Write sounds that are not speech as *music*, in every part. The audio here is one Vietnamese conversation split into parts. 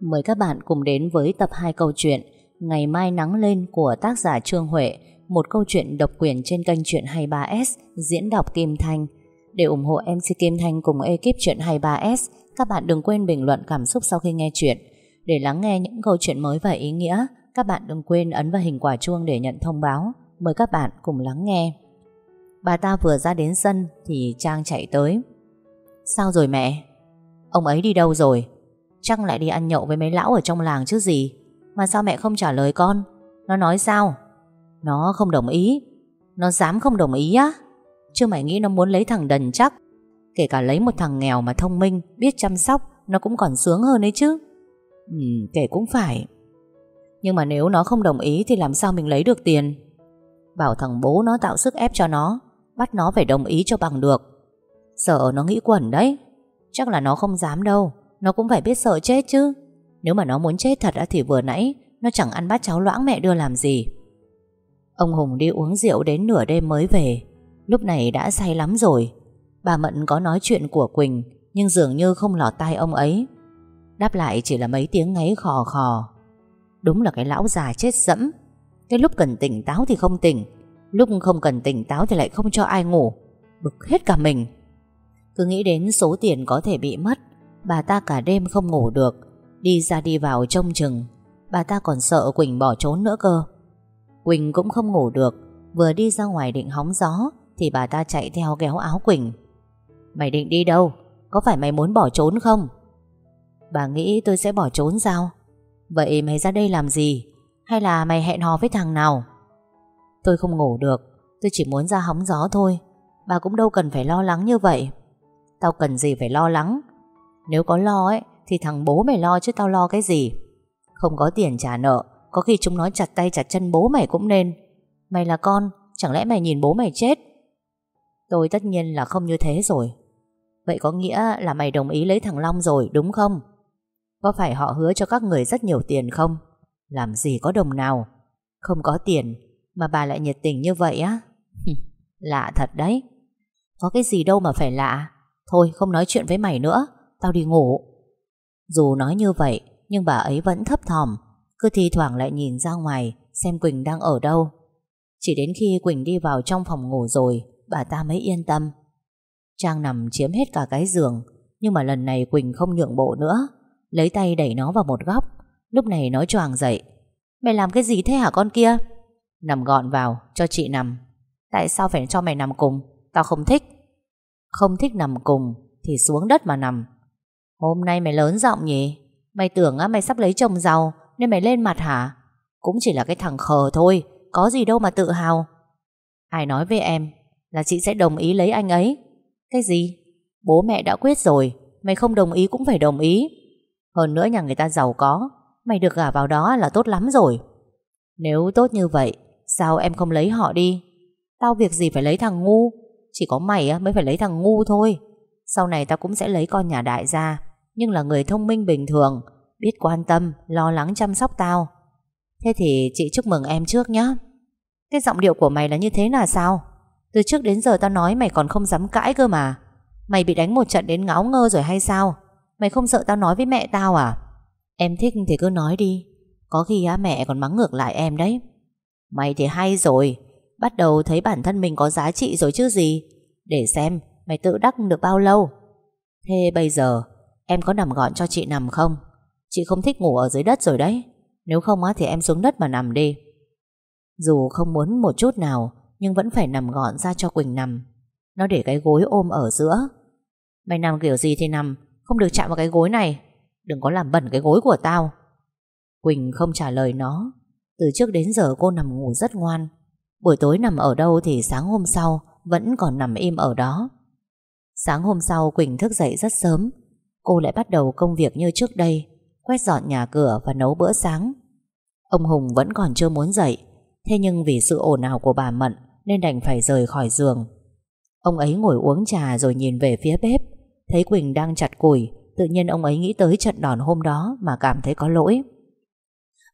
Mời các bạn cùng đến với tập 2 câu chuyện Ngày mai nắng lên của tác giả Trương Huệ, Một câu chuyện độc quyền trên kênh Chuyện 23S Diễn đọc Kim Thanh. Để ủng hộ MC Kim Thanh cùng ekip Chuyện 23S Các bạn đừng quên bình luận cảm xúc sau khi nghe chuyện. Để lắng nghe những câu chuyện mới và ý nghĩa, Các bạn đừng quên ấn vào hình quả chuông để nhận thông báo. Mời các bạn cùng lắng nghe. Bà ta vừa ra đến sân Thì Trang chạy tới. Sao rồi mẹ? Ông ấy đi đâu rồi? Chắc lại đi ăn nhậu với mấy lão ở trong làng chứ gì? Mà sao mẹ không trả lời con? Nó nói sao? Nó không đồng ý. Nó dám không đồng ý á. Chứ mày nghĩ nó muốn lấy thằng đần chắc? Kể cả lấy một thằng nghèo mà thông minh, Biết chăm sóc, Nó cũng còn sướng hơn ấy chứ. Ừ kể cũng phải. Nhưng mà nếu nó không đồng ý Thì làm sao mình lấy được tiền? Bảo thằng bố nó tạo sức ép cho nó, Bắt nó phải đồng ý cho bằng được. Sợ nó nghĩ quẩn đấy. Chắc là nó không dám đâu. Nó cũng phải biết sợ chết chứ. Nếu mà nó muốn chết thật thì vừa nãy, Nó chẳng ăn bát cháo loãng mẹ đưa làm gì. Ông Hùng đi uống rượu đến nửa đêm mới về. Lúc này đã say lắm rồi. Bà Mận có nói chuyện của Quỳnh, Nhưng dường như không lọt tai ông ấy. Đáp lại chỉ là mấy tiếng ngáy khò khò. Đúng là cái lão già chết dẫm. Cái lúc cần tỉnh táo thì không tỉnh, Lúc không cần tỉnh táo thì lại không cho ai ngủ. Bực hết cả mình. Cứ nghĩ đến số tiền có thể bị mất Bà ta cả đêm không ngủ được, Đi ra đi vào trông chừng. Bà ta còn sợ Quỳnh bỏ trốn nữa cơ. Quỳnh cũng không ngủ được, Vừa đi ra ngoài định hóng gió Thì bà ta chạy theo kéo áo Quỳnh. Mày định đi đâu? Có phải mày muốn bỏ trốn không? Bà nghĩ tôi sẽ bỏ trốn sao? Vậy mày ra đây làm gì? Hay là mày hẹn hò với thằng nào? Tôi không ngủ được, Tôi chỉ muốn ra hóng gió thôi. Bà cũng đâu cần phải lo lắng như vậy. Tao cần gì phải lo lắng? Nếu có lo ấy, Thì thằng bố mày lo chứ tao lo cái gì? Không có tiền trả nợ, Có khi chúng nó chặt tay chặt chân bố mày cũng nên. Mày là con, Chẳng lẽ mày nhìn bố mày chết? Tôi tất nhiên là không như thế rồi. Vậy có nghĩa là mày đồng ý lấy thằng Long rồi, đúng không? Có phải họ hứa cho các người rất nhiều tiền không? Làm gì có đồng nào. Không có tiền, Mà bà lại nhiệt tình như vậy á. Lạ thật đấy. Có cái gì đâu mà phải lạ. Thôi, không nói chuyện với mày nữa. Tao đi ngủ. Dù nói như vậy, Nhưng bà ấy vẫn thấp thỏm. Cứ thi thoảng lại nhìn ra ngoài, Xem Quỳnh đang ở đâu. Chỉ đến khi Quỳnh đi vào trong phòng ngủ rồi, Bà ta mới yên tâm. Trang nằm chiếm hết cả cái giường, Nhưng mà lần này Quỳnh không nhượng bộ nữa. Lấy tay đẩy nó vào một góc. Lúc này nó choàng dậy. Mày làm cái gì thế hả con kia? Nằm gọn vào, cho chị nằm. Tại sao phải cho mày nằm cùng? Tao không thích. Không thích nằm cùng Thì xuống đất mà nằm. Hôm nay mày lớn giọng nhỉ? Mày tưởng á, mày sắp lấy chồng giàu, Nên mày lên mặt hả? Cũng chỉ là cái thằng khờ thôi, Có gì đâu mà tự hào. Ai nói với em Là chị sẽ đồng ý lấy anh ấy. Cái gì? Bố mẹ đã quyết rồi, Mày không đồng ý cũng phải đồng ý. Hơn nữa nhà người ta giàu có, Mày được gả vào đó là tốt lắm rồi. Nếu tốt như vậy, Sao em không lấy họ đi? Tao việc gì phải lấy thằng ngu? Chỉ có mày mới phải lấy thằng ngu thôi. Sau này tao cũng sẽ lấy con nhà đại gia. Nhưng là người thông minh bình thường Biết quan tâm, lo lắng chăm sóc tao. Thế thì chị chúc mừng em trước nhé Cái giọng điệu của mày là như thế là sao? Từ trước đến giờ tao nói mày còn không dám cãi cơ mà. Mày bị đánh một trận đến ngáo ngơ rồi hay sao? Mày không sợ tao nói với mẹ tao à? Em thích thì cứ nói đi. Có khi á mẹ còn mắng ngược lại em đấy. Mày thì hay rồi. Bắt đầu thấy bản thân mình có giá trị rồi chứ gì? Để xem mày tự đắc được bao lâu. Thế bây giờ Em có nằm gọn cho chị nằm không? Chị không thích ngủ ở dưới đất rồi đấy. Nếu không á thì em xuống đất mà nằm đi. Dù không muốn một chút nào, Nhưng vẫn phải nằm gọn ra cho Quỳnh nằm. Nó để cái gối ôm ở giữa. Mày nằm kiểu gì thì nằm, Không được chạm vào cái gối này. Đừng có làm bẩn cái gối của tao. Quỳnh không trả lời nó. Từ trước đến giờ cô nằm ngủ rất ngoan. Buổi tối nằm ở đâu thì sáng hôm sau Vẫn còn nằm im ở đó. Sáng hôm sau Quỳnh thức dậy rất sớm. Cô lại bắt đầu công việc như trước đây, Quét dọn nhà cửa và nấu bữa sáng. Ông Hùng vẫn còn chưa muốn dậy, Thế nhưng vì sự ồn ào của bà Mận Nên đành phải rời khỏi giường. Ông ấy ngồi uống trà rồi nhìn về phía bếp, Thấy Quỳnh đang chặt củi, Tự nhiên ông ấy nghĩ tới trận đòn hôm đó Mà cảm thấy có lỗi.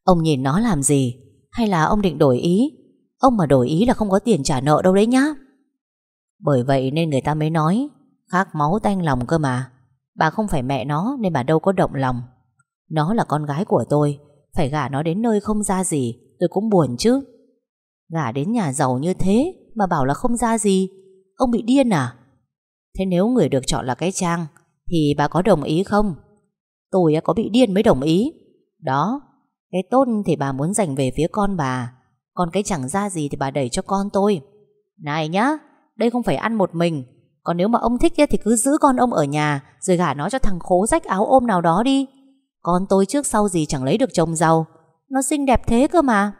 Ông nhìn nó làm gì? Hay là ông định đổi ý? Ông mà đổi ý là không có tiền trả nợ đâu đấy nhá. Bởi vậy nên người ta mới nói Khác máu tanh lòng cơ mà. Bà không phải mẹ nó Nên bà đâu có động lòng. Nó là con gái của tôi, Phải gả nó đến nơi không ra gì, Tôi cũng buồn chứ. Gả đến nhà giàu như thế Mà bảo là không ra gì, Ông bị điên à? Thế nếu người được chọn là cái Trang Thì bà có đồng ý không? Tôi có bị điên mới đồng ý. Đó, Cái tốt thì bà muốn dành về phía con bà, Còn cái chẳng ra gì thì bà đẩy cho con tôi. Này nhá, Đây không phải ăn một mình còn nếu mà ông thích thì cứ giữ con ông ở nhà, Rồi gả nó cho thằng khố rách áo ôm nào đó đi. Con tôi trước sau gì chẳng lấy được chồng giàu. Nó xinh đẹp thế cơ mà.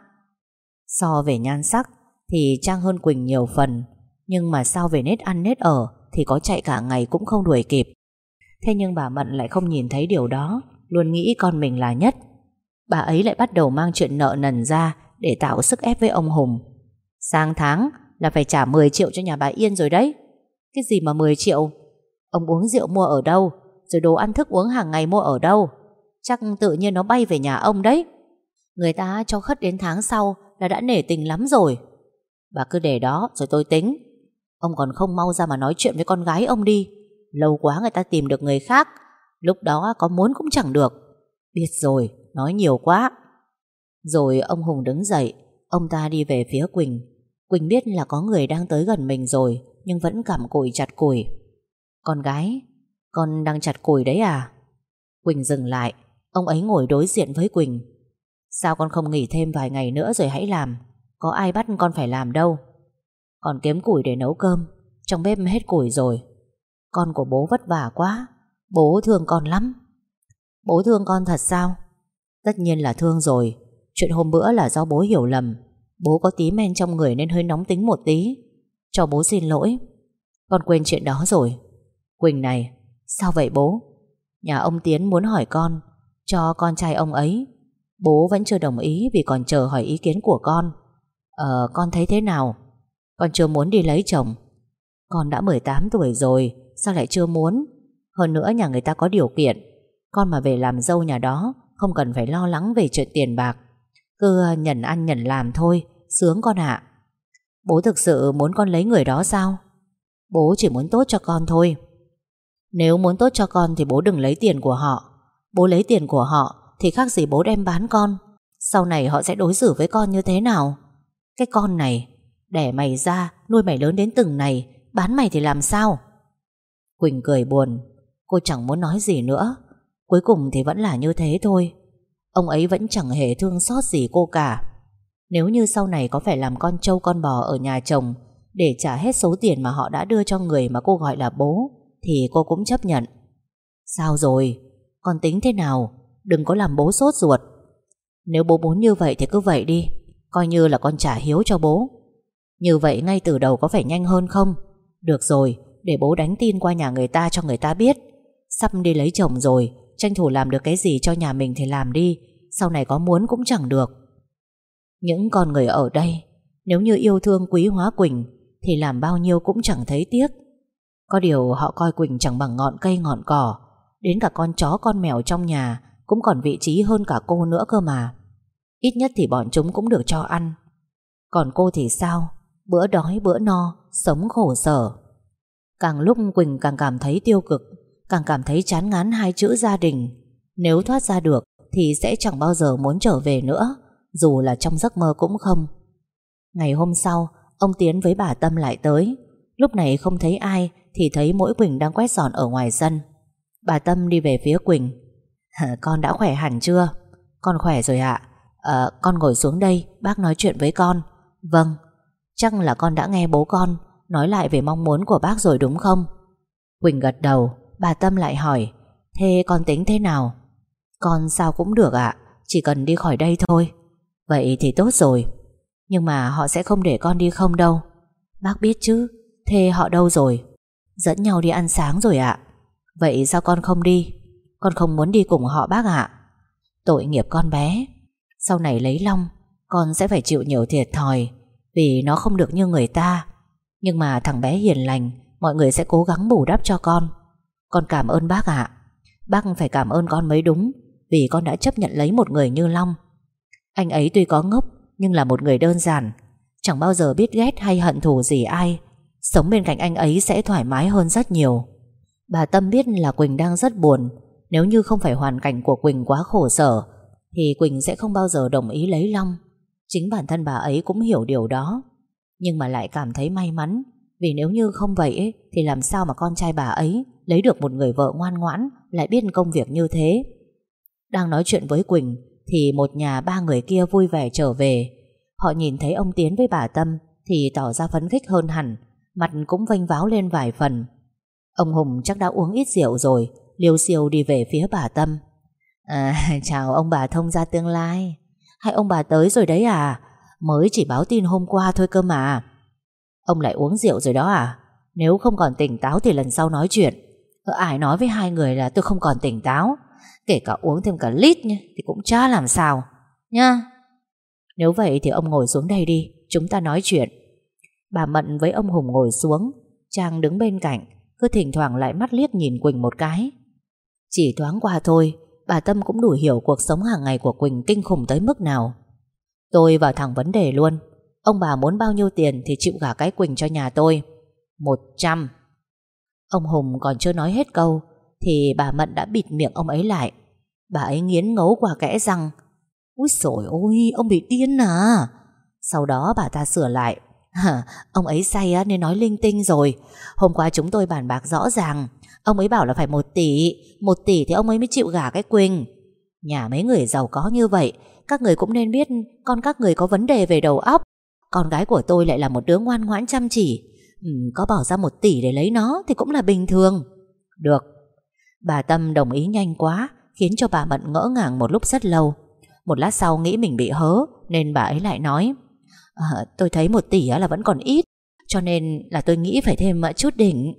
So về nhan sắc, Thì Trang hơn Quỳnh nhiều phần. Nhưng mà sao về nết ăn nết ở, Thì có chạy cả ngày cũng không đuổi kịp. Thế nhưng bà Mận lại không nhìn thấy điều đó, Luôn nghĩ con mình là nhất. Bà ấy lại bắt đầu mang chuyện nợ nần ra Để tạo sức ép với ông Hùng. Sang tháng là phải trả 10 triệu cho nhà bà Yên rồi đấy. Cái gì mà 10 triệu? Ông uống rượu mua ở đâu? Rồi đồ ăn thức uống hàng ngày mua ở đâu? Chắc tự nhiên nó bay về nhà ông đấy. Người ta cho khất đến tháng sau Là đã nể tình lắm rồi. Bà cứ để đó rồi tôi tính. Ông còn không mau ra mà nói chuyện với con gái ông đi. Lâu quá người ta tìm được người khác. Lúc đó có muốn cũng chẳng được. Biết rồi, nói nhiều quá. Rồi ông Hùng đứng dậy. Ông ta đi về phía Quỳnh. Quỳnh biết là có người đang tới gần mình rồi, Nhưng vẫn cảm cùi chặt củi Con gái, Con đang chặt củi đấy à? Quỳnh dừng lại. Ông ấy ngồi đối diện với Quỳnh. Sao con không nghỉ thêm vài ngày nữa rồi hãy làm? Có ai bắt con phải làm đâu. Còn kiếm củi để nấu cơm, Trong bếp hết củi rồi. Con của bố vất vả quá, Bố thương con lắm. Bố thương con thật sao? Tất nhiên là thương rồi. Chuyện hôm bữa là do bố hiểu lầm. Bố có tí men trong người nên hơi nóng tính một tí. Cho bố xin lỗi. Con quên chuyện đó rồi. Quỳnh này, Sao vậy bố? Nhà ông Tiến muốn hỏi con, Cho con trai ông ấy. Bố vẫn chưa đồng ý vì còn chờ hỏi ý kiến của con. Ờ con thấy thế nào? Con chưa muốn đi lấy chồng. Con đã 18 tuổi rồi, Sao lại chưa muốn? Hơn nữa nhà người ta có điều kiện. Con mà về làm dâu nhà đó, Không cần phải lo lắng về chuyện tiền bạc. Cứ ờ, nhận ăn, nhận làm thôi. Sướng con ạ. Bố thực sự muốn con lấy người đó sao? Bố chỉ muốn tốt cho con thôi. Nếu muốn tốt cho con Thì bố đừng lấy tiền của họ. Bố lấy tiền của họ Thì khác gì bố đem bán con. Sau này họ sẽ đối xử với con như thế nào? Cái con này, Đẻ mày ra, nuôi mày lớn đến từng này, Bán mày thì làm sao? Quỳnh cười buồn. Cô chẳng muốn nói gì nữa. Cuối cùng thì vẫn là như thế thôi. Ông ấy vẫn chẳng hề thương xót gì cô cả. Nếu như sau này có phải làm con trâu con bò ở nhà chồng, Để trả hết số tiền mà họ đã đưa cho người mà cô gọi là bố, Thì cô cũng chấp nhận. Sao rồi? Con tính thế nào? Đừng có làm bố sốt ruột. Nếu bố muốn như vậy thì cứ vậy đi. Coi như là con trả hiếu cho bố. Như vậy ngay từ đầu có phải nhanh hơn không? Được rồi, Để bố đánh tin qua nhà người ta cho người ta biết. Sắp đi lấy chồng rồi Tranh thủ làm được cái gì cho nhà mình thì làm đi, Sau này có muốn cũng chẳng được. Những con người ở đây, Nếu như yêu thương quý hóa Quỳnh, Thì làm bao nhiêu cũng chẳng thấy tiếc. Có điều họ coi Quỳnh chẳng bằng ngọn cây ngọn cỏ, Đến cả con chó con mèo trong nhà Cũng còn vị trí hơn cả cô nữa cơ mà. Ít nhất thì bọn chúng cũng được cho ăn. Còn cô thì sao? Bữa đói, bữa no, Sống khổ sở. Càng lúc Quỳnh càng cảm thấy tiêu cực Càng cảm thấy chán ngán hai chữ gia đình. Nếu thoát ra được Thì sẽ chẳng bao giờ muốn trở về nữa Dù là trong giấc mơ cũng không. Ngày hôm sau Ông Tiến với bà Tâm lại tới. Lúc này không thấy ai Thì thấy mỗi Quỳnh đang quét dọn ở ngoài sân. Bà Tâm đi về phía Quỳnh. Con đã khỏe hẳn chưa? Con khỏe rồi ạ. À, Con ngồi xuống đây Bác nói chuyện với con. Vâng. Chắc là con đã nghe bố con Nói lại về mong muốn của bác rồi đúng không? Quỳnh gật đầu. Bà Tâm lại hỏi, Thế con tính thế nào? Con sao cũng được ạ, Chỉ cần đi khỏi đây thôi. Vậy thì tốt rồi, Nhưng mà họ sẽ không để con đi không đâu. Bác biết chứ, Thế họ đâu rồi? Dẫn nhau đi ăn sáng rồi ạ. Vậy sao con không đi? Con không muốn đi cùng họ bác ạ. Tội nghiệp con bé. Sau này lấy Long, Con sẽ phải chịu nhiều thiệt thòi, Vì nó không được như người ta. Nhưng mà thằng bé hiền lành, Mọi người sẽ cố gắng bù đắp cho con. Con cảm ơn bác ạ. Bác phải cảm ơn con mới đúng, Vì con đã chấp nhận lấy một người như Long. Anh ấy tuy có ngốc, Nhưng là một người đơn giản. Chẳng bao giờ biết ghét hay hận thù gì ai. Sống bên cạnh anh ấy sẽ thoải mái hơn rất nhiều. Bà Tâm biết là Quỳnh đang rất buồn. Nếu như không phải hoàn cảnh của Quỳnh quá khổ sở, Thì Quỳnh sẽ không bao giờ đồng ý lấy Long. Chính bản thân bà ấy cũng hiểu điều đó. Nhưng mà lại cảm thấy may mắn vì nếu như không vậy ấy, Thì làm sao mà con trai bà ấy Lấy được một người vợ ngoan ngoãn Lại biết công việc như thế? Đang nói chuyện với Quỳnh Thì một nhà ba người kia vui vẻ trở về. Họ nhìn thấy ông Tiến với bà Tâm Thì tỏ ra phấn khích hơn hẳn Mặt cũng vênh váo lên vài phần. Ông Hùng chắc đã uống ít rượu rồi Liêu siêu đi về phía bà Tâm. À *laughs* chào ông bà thông gia tương lai. Hay ông bà tới rồi đấy à? Mới chỉ báo tin hôm qua thôi cơ mà. Ông lại uống rượu rồi đó à? Nếu không còn tỉnh táo thì lần sau nói chuyện. Ờ, ai nói với hai người là tôi không còn tỉnh táo. Kể cả uống thêm cả lít nhé Thì cũng chả làm sao. Nha Nếu vậy thì ông ngồi xuống đây đi, Chúng ta nói chuyện. Bà Mận với ông Hùng ngồi xuống Trang đứng bên cạnh, Cứ thỉnh thoảng lại mắt liếc nhìn Quỳnh một cái. Chỉ thoáng qua thôi, Bà Tâm cũng đủ hiểu cuộc sống hàng ngày của Quỳnh kinh khủng tới mức nào. Tôi vào thẳng vấn đề luôn Ông bà muốn bao nhiêu tiền Thì chịu gả cái Quỳnh cho nhà tôi. Một trăm. Ông Hùng còn chưa nói hết câu Thì bà Mận đã bịt miệng ông ấy lại. Bà ấy nghiến ngấu qua kẽ răng. Úi sổi ôi Ông bị điên à? Sau đó bà ta sửa lại. Hả, ông ấy say á, nên nói linh tinh rồi. Hôm qua chúng tôi bàn bạc rõ ràng. Ông ấy bảo là phải một tỷ. Một tỷ thì ông ấy mới chịu gả cái Quỳnh. Nhà mấy người giàu có như vậy Các người cũng nên biết Con các người có vấn đề về đầu óc. Con gái của tôi lại là một đứa ngoan ngoãn chăm chỉ. Ừ, Có bỏ ra một tỷ để lấy nó Thì cũng là bình thường. Được. Bà Tâm đồng ý nhanh quá Khiến cho bà Mận ngỡ ngàng một lúc rất lâu. Một lát sau nghĩ mình bị hớ Nên bà ấy lại nói à, Tôi thấy một tỷ là vẫn còn ít Cho nên là tôi nghĩ phải thêm ờ, chút đỉnh.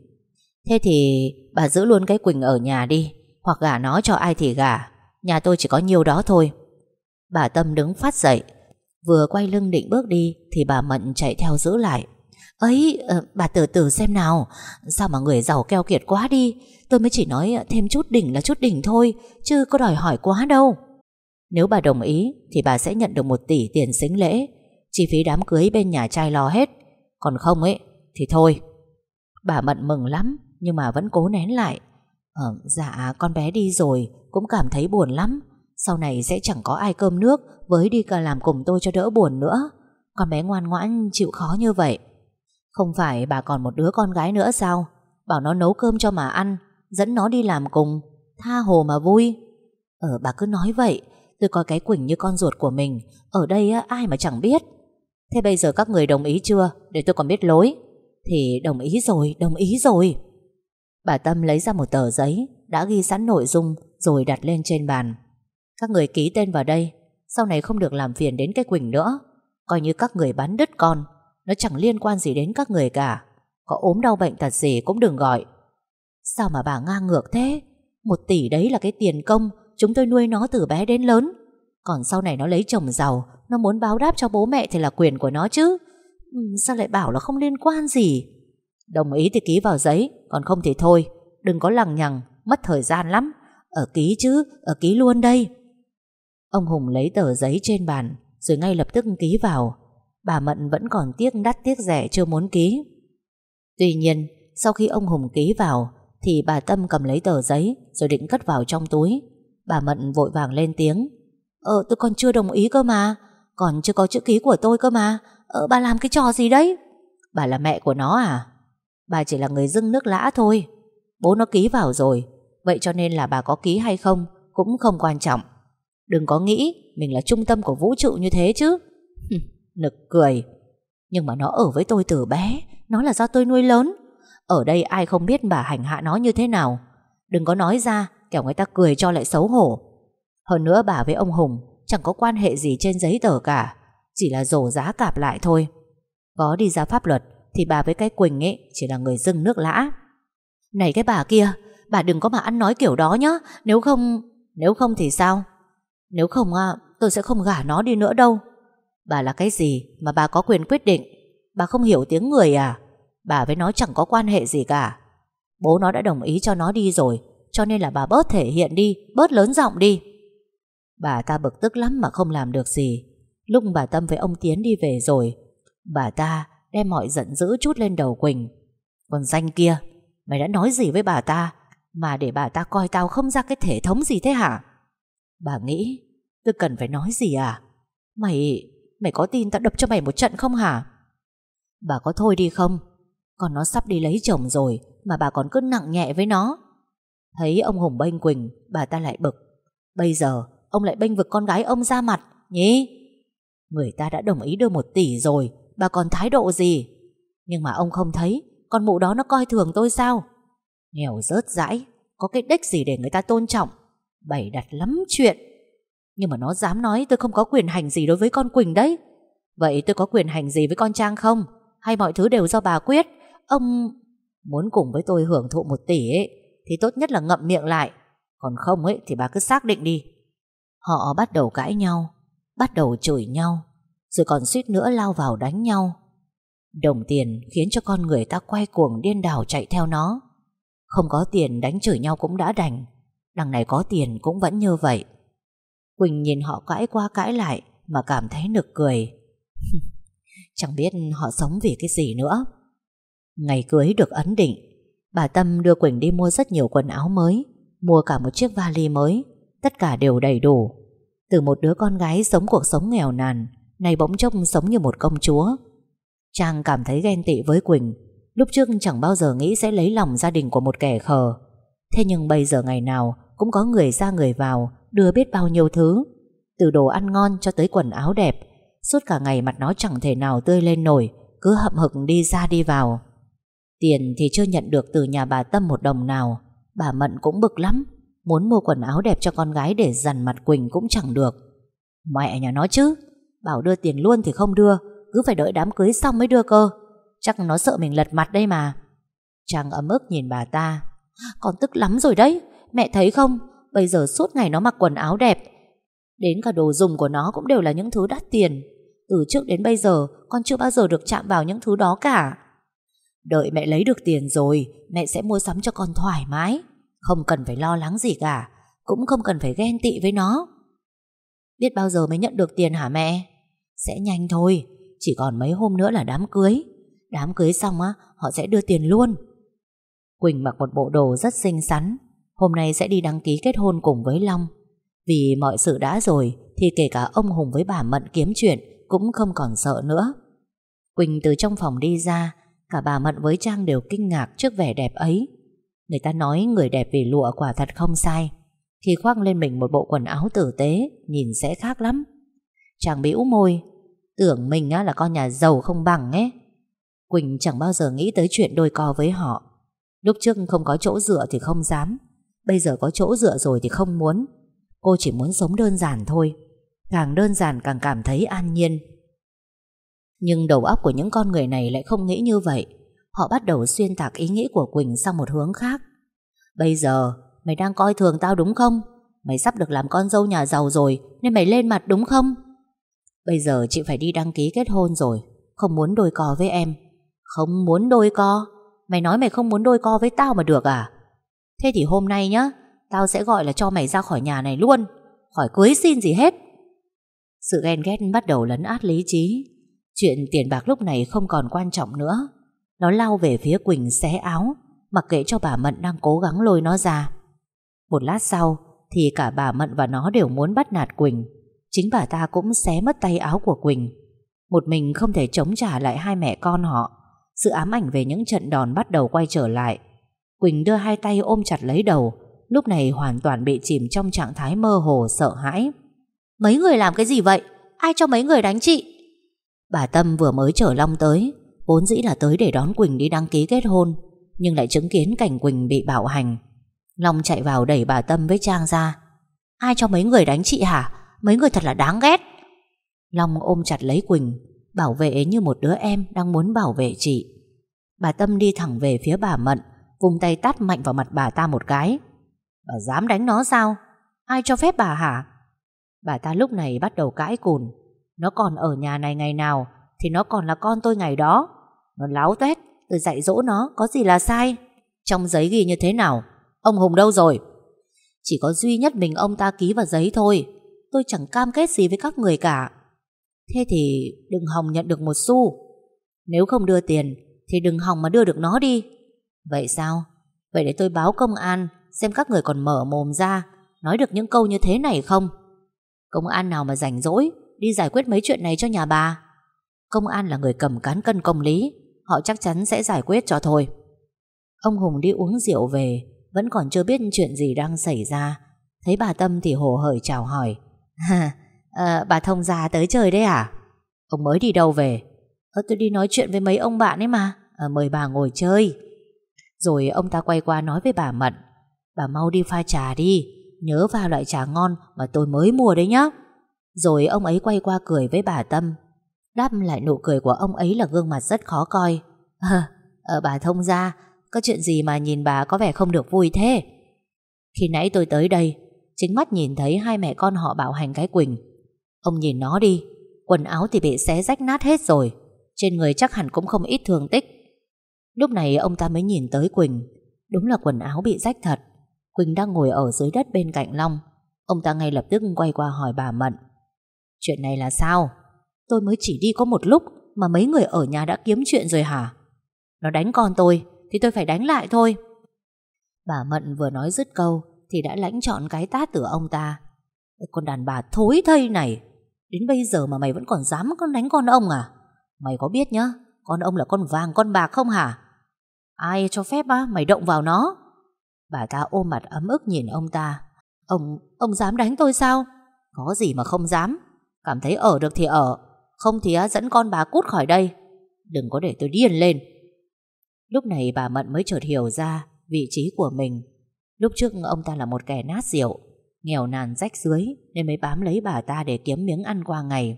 Thế thì bà giữ luôn cái Quỳnh ở nhà đi Hoặc gả nó cho ai thì gả. Nhà tôi chỉ có nhiêu đó thôi. Bà Tâm đứng phát dậy Vừa quay lưng định bước đi Thì bà Mận chạy theo giữ lại. Ấy ờ, bà từ từ xem nào, Sao mà người giàu keo kiệt quá đi, Tôi mới chỉ nói thêm chút đỉnh là chút đỉnh thôi, Chứ có đòi hỏi quá đâu. Nếu bà đồng ý Thì bà sẽ nhận được một tỷ tiền xính lễ, Chi phí đám cưới bên nhà trai lo hết. Còn không ấy, Thì thôi. Bà Mận mừng lắm Nhưng mà vẫn cố nén lại. Ờ dạ con bé đi rồi Cũng cảm thấy buồn lắm sau này sẽ chẳng có ai cơm nước Với đi cả làm cùng tôi cho đỡ buồn nữa. Con bé ngoan ngoãn chịu khó như vậy. Không phải bà còn một đứa con gái nữa sao? Bảo nó nấu cơm cho mà ăn Dẫn nó đi làm cùng Tha hồ mà vui. Ờ bà cứ nói vậy Tôi coi cái Quỳnh như con ruột của mình Ở đây ai mà chẳng biết. Thế bây giờ các người đồng ý chưa? Để tôi còn biết lối. Thì đồng ý rồi, đồng ý rồi. Bà Tâm lấy ra một tờ giấy Đã ghi sẵn nội dung Rồi đặt lên trên bàn. Các người ký tên vào đây Sau này không được làm phiền đến cái Quỳnh nữa. Coi như các người bán đứt con Nó chẳng liên quan gì đến các người cả. Có ốm đau bệnh tật gì cũng đừng gọi. Sao mà bà ngang ngược thế? Một tỷ đấy là cái tiền công Chúng tôi nuôi nó từ bé đến lớn. Còn sau này nó lấy chồng giàu Nó muốn báo đáp cho bố mẹ thì là quyền của nó chứ. Ừ, Sao lại bảo là không liên quan gì? Đồng ý thì ký vào giấy Còn không thì thôi. Đừng có lằng nhằng Mất thời gian lắm. Ở ký chứ Ở ký luôn đây. Ông Hùng lấy tờ giấy trên bàn, Rồi ngay lập tức ký vào. Bà Mận vẫn còn tiếc đắt tiếc rẻ chưa muốn ký. Tuy nhiên, Sau khi ông Hùng ký vào, Thì bà Tâm cầm lấy tờ giấy, Rồi định cất vào trong túi. Bà Mận vội vàng lên tiếng. Ờ tôi còn chưa đồng ý cơ mà, Còn chưa có chữ ký của tôi cơ mà. Ờ bà làm cái trò gì đấy? Bà là mẹ của nó à? Bà chỉ là người dưng nước lã thôi. Bố nó ký vào rồi, Vậy cho nên là bà có ký hay không Cũng không quan trọng. Đừng có nghĩ mình là trung tâm của vũ trụ như thế chứ. Nực cười. Nhưng mà nó ở với tôi từ bé, Nó là do tôi nuôi lớn. Ở đây ai không biết bà hành hạ nó như thế nào. Đừng có nói ra, Kẻo người ta cười cho lại xấu hổ. Hơn nữa bà với ông Hùng Chẳng có quan hệ gì trên giấy tờ cả, Chỉ là rổ giá cạp lại thôi. Có đi ra pháp luật Thì bà với cái Quỳnh ấy Chỉ là người dưng nước lã. Này cái bà kia, Bà đừng có mà ăn nói kiểu đó nhá, Nếu không Nếu không thì sao? Nếu không à, tôi sẽ không gả nó đi nữa đâu. Bà là cái gì mà bà có quyền quyết định? Bà không hiểu tiếng người à? Bà với nó chẳng có quan hệ gì cả. Bố nó đã đồng ý cho nó đi rồi Cho nên là bà bớt thể hiện đi Bớt lớn giọng đi. Bà ta bực tức lắm mà không làm được gì. Lúc bà Tâm với ông Tiến đi về rồi Bà ta đem mọi giận dữ chút lên đầu Quỳnh. Còn danh kia Mày đã nói gì với bà ta? Mà để bà ta coi tao không ra cái thể thống gì thế hả? Bà nghĩ, Tôi cần phải nói gì à? Mày Mày có tin tao đập cho mày một trận không hả? Bà có thôi đi không? Còn nó sắp đi lấy chồng rồi Mà bà còn cứ nặng nhẹ với nó. Thấy ông Hùng bênh Quỳnh, Bà ta lại bực. Bây giờ, ông lại bênh vực con gái ông ra mặt Nhỉ? Người ta đã đồng ý đưa một tỷ rồi, Bà còn thái độ gì? Nhưng mà ông không thấy, Con mụ đó nó coi thường tôi sao? Nghèo rớt rãi, Có cái đích gì để người ta tôn trọng? Bày đặt lắm chuyện. Nhưng mà nó dám nói tôi không có quyền hành gì đối với con Quỳnh đấy. Vậy tôi có quyền hành gì với con Trang không? Hay mọi thứ đều do bà quyết? Ông muốn cùng với tôi hưởng thụ một tỷ ấy, Thì tốt nhất là ngậm miệng lại. Còn không ấy, thì bà cứ xác định đi. Họ bắt đầu cãi nhau, Bắt đầu chửi nhau, Rồi còn suýt nữa lao vào đánh nhau. Đồng tiền khiến cho con người ta quay cuồng điên đảo chạy theo nó. Không có tiền đánh chửi nhau cũng đã đành. Đằng này có tiền cũng vẫn như vậy. Quỳnh nhìn họ cãi qua cãi lại Mà cảm thấy nực cười. *laughs* Chẳng biết họ sống vì cái gì nữa. Ngày cưới được ấn định, Bà Tâm đưa Quỳnh đi mua rất nhiều quần áo mới, Mua cả một chiếc vali mới, Tất cả đều đầy đủ. Từ một đứa con gái sống cuộc sống nghèo nàn Này bỗng chốc sống như một công chúa. Trang cảm thấy ghen tị với Quỳnh, Lúc trước chẳng bao giờ nghĩ sẽ lấy lòng gia đình của một kẻ khờ. Thế nhưng bây giờ ngày nào cũng có người ra người vào, Đưa biết bao nhiêu thứ. Từ đồ ăn ngon cho tới quần áo đẹp, Suốt cả ngày mặt nó chẳng thể nào tươi lên nổi, Cứ hậm hực đi ra đi vào. Tiền thì chưa nhận được từ nhà bà Tâm một đồng nào, Bà Mận cũng bực lắm, Muốn mua quần áo đẹp cho con gái để dằn mặt Quỳnh cũng chẳng được. Mẹ nhà nó chứ, Bảo đưa tiền luôn thì không đưa, Cứ phải đợi đám cưới xong mới đưa cơ, Chắc nó sợ mình lật mặt đây mà. Trang ấm ức nhìn bà ta Con tức lắm rồi đấy Mẹ thấy không? Bây giờ suốt ngày nó mặc quần áo đẹp. Đến cả đồ dùng của nó cũng đều là những thứ đắt tiền. Từ trước đến bây giờ, Con chưa bao giờ được chạm vào những thứ đó cả. Đợi mẹ lấy được tiền rồi, Mẹ sẽ mua sắm cho con thoải mái. Không cần phải lo lắng gì cả, Cũng không cần phải ghen tị với nó. Biết bao giờ mới nhận được tiền hả mẹ? Sẽ nhanh thôi, Chỉ còn mấy hôm nữa là đám cưới. Đám cưới xong á, Họ sẽ đưa tiền luôn. Quỳnh mặc một bộ đồ rất xinh xắn. Hôm nay sẽ đi đăng ký kết hôn cùng với Long. Vì mọi sự đã rồi, Thì kể cả ông Hùng với bà Mận kiếm chuyện Cũng không còn sợ nữa. Quỳnh từ trong phòng đi ra, Cả bà Mận với Trang đều kinh ngạc trước vẻ đẹp ấy. Người ta nói người đẹp vì lụa quả thật không sai. Khi khoác lên mình một bộ quần áo tử tế, Nhìn sẽ khác lắm. Trang bĩu môi, Tưởng mình là con nhà giàu không bằng ấy. Quỳnh chẳng bao giờ nghĩ tới chuyện đôi co với họ. Lúc trước không có chỗ dựa thì không dám. Bây giờ có chỗ dựa rồi thì không muốn. Cô chỉ muốn sống đơn giản thôi. Càng đơn giản càng cảm thấy an nhiên. Nhưng đầu óc của những con người này lại không nghĩ như vậy. Họ bắt đầu xuyên tạc ý nghĩ của Quỳnh sang một hướng khác. Bây giờ, Mày đang coi thường tao đúng không? Mày sắp được làm con dâu nhà giàu rồi, Nên mày lên mặt đúng không? Bây giờ chị phải đi đăng ký kết hôn rồi, Không muốn đôi co với em. Không muốn đôi co? Mày nói mày không muốn đôi co với tao mà được à? Thế thì hôm nay nhá, Tao sẽ gọi là cho mày ra khỏi nhà này luôn, Khỏi cưới xin gì hết. Sự ghen ghét bắt đầu lấn át lý trí. Chuyện tiền bạc lúc này không còn quan trọng nữa. Nó lao về phía Quỳnh xé áo, Mặc kệ cho bà Mận đang cố gắng lôi nó ra. Một lát sau, Thì cả bà Mận và nó đều muốn bắt nạt Quỳnh. Chính bà ta cũng xé mất tay áo của Quỳnh. Một mình không thể chống trả lại hai mẹ con họ. Sự ám ảnh về những trận đòn bắt đầu quay trở lại. Quỳnh đưa hai tay ôm chặt lấy đầu Lúc này hoàn toàn bị chìm trong trạng thái mơ hồ sợ hãi Mấy người làm cái gì vậy? Ai cho mấy người đánh chị? Bà Tâm vừa mới chở Long tới Vốn dĩ là tới để đón Quỳnh đi đăng ký kết hôn Nhưng lại chứng kiến cảnh Quỳnh bị bạo hành Long chạy vào đẩy bà Tâm với Trang ra Ai cho mấy người đánh chị hả? Mấy người thật là đáng ghét Long ôm chặt lấy Quỳnh Bảo vệ như một đứa em đang muốn bảo vệ chị Bà Tâm đi thẳng về phía bà Mận vung tay tát mạnh vào mặt bà ta một cái. Bà dám đánh nó sao? Ai cho phép bà hả? Bà ta lúc này bắt đầu cãi cùn. Nó còn ở nhà này ngày nào Thì nó còn là con tôi ngày đó. Nó láo tét Tôi dạy dỗ nó, có gì là sai? Trong giấy ghi như thế nào? Ông Hùng đâu rồi? Chỉ có duy nhất mình ông ta ký vào giấy thôi. Tôi chẳng cam kết gì với các người cả. Thế thì đừng hòng nhận được một xu. Nếu không đưa tiền Thì đừng hòng mà đưa được nó đi. Vậy sao? Vậy để tôi báo công an Xem các người còn mở mồm ra Nói được những câu như thế này không? Công an nào mà rảnh rỗi Đi giải quyết mấy chuyện này cho nhà bà. Công an là người cầm cán cân công lý Họ chắc chắn sẽ giải quyết cho thôi. Ông Hùng đi uống rượu về Vẫn còn chưa biết chuyện gì đang xảy ra. Thấy bà Tâm thì hồ hởi chào hỏi. À, *laughs* Bà thông già tới chơi đấy à? Ông mới đi đâu về? Ờ tôi đi nói chuyện với mấy ông bạn ấy mà. À, Mời bà ngồi chơi. Rồi ông ta quay qua nói với bà Mận Bà mau đi pha trà đi Nhớ pha loại trà ngon mà tôi mới mua đấy nhá. Rồi ông ấy quay qua cười với bà Tâm. Đáp lại nụ cười của ông ấy là gương mặt rất khó coi. Ờ, à, bà thông ra Có chuyện gì mà nhìn bà có vẻ không được vui thế? Khi nãy tôi tới đây Chính mắt nhìn thấy hai mẹ con họ bạo hành cái Quỳnh. Ông nhìn nó đi Quần áo thì bị xé rách nát hết rồi Trên người chắc hẳn cũng không ít thương tích. Lúc này ông ta mới nhìn tới Quỳnh. Đúng là quần áo bị rách thật. Quỳnh đang ngồi ở dưới đất bên cạnh Long. Ông ta ngay lập tức quay qua hỏi bà Mận. Chuyện này là sao? Tôi mới chỉ đi có một lúc Mà mấy người ở nhà đã kiếm chuyện rồi hả? Nó đánh con tôi Thì tôi phải đánh lại thôi. Bà Mận vừa nói dứt câu Thì đã lãnh chọn cái tát từ ông ta. Con đàn bà thối thây này, Đến bây giờ mà mày vẫn còn dám con đánh con ông à? Mày có biết nhá, Con ông là con vàng, con bạc không hả? Ai cho phép á mày động vào nó. Bà ta ôm mặt ấm ức nhìn ông ta. Ông, ông dám đánh tôi sao? Có gì mà không dám. Cảm thấy ở được thì ở. Không thì á dẫn con bà cút khỏi đây. Đừng có để tôi điên lên. Lúc này bà Mận mới chợt hiểu ra Vị trí của mình. Lúc trước ông ta là một kẻ nát rượu Nghèo nàn rách dưới Nên mới bám lấy bà ta để kiếm miếng ăn qua ngày.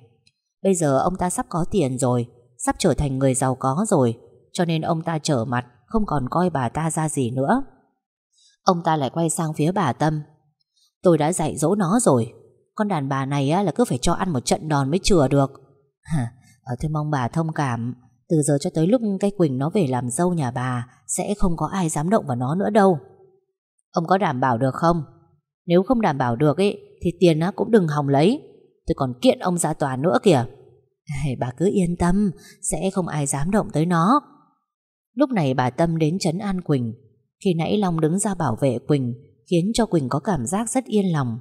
Bây giờ ông ta sắp có tiền rồi Sắp trở thành người giàu có rồi Cho nên ông ta trở mặt. Không còn coi bà ta ra gì nữa. Ông ta lại quay sang phía bà Tâm. Tôi đã dạy dỗ nó rồi. Con đàn bà này á, là cứ phải cho ăn một trận đòn mới chừa được. Hả, ờ, tôi mong bà thông cảm. Từ giờ cho tới lúc cái Quỳnh nó về làm dâu nhà bà Sẽ không có ai dám động vào nó nữa đâu. Ông có đảm bảo được không? Nếu không đảm bảo được ấy Thì tiền á, cũng đừng hòng lấy. Tôi còn kiện ông ra tòa nữa kìa. Bà cứ yên tâm. Sẽ không ai dám động tới nó. Lúc này bà Tâm đến chấn an Quỳnh. Khi nãy Long đứng ra bảo vệ Quỳnh, Khiến cho Quỳnh có cảm giác rất yên lòng.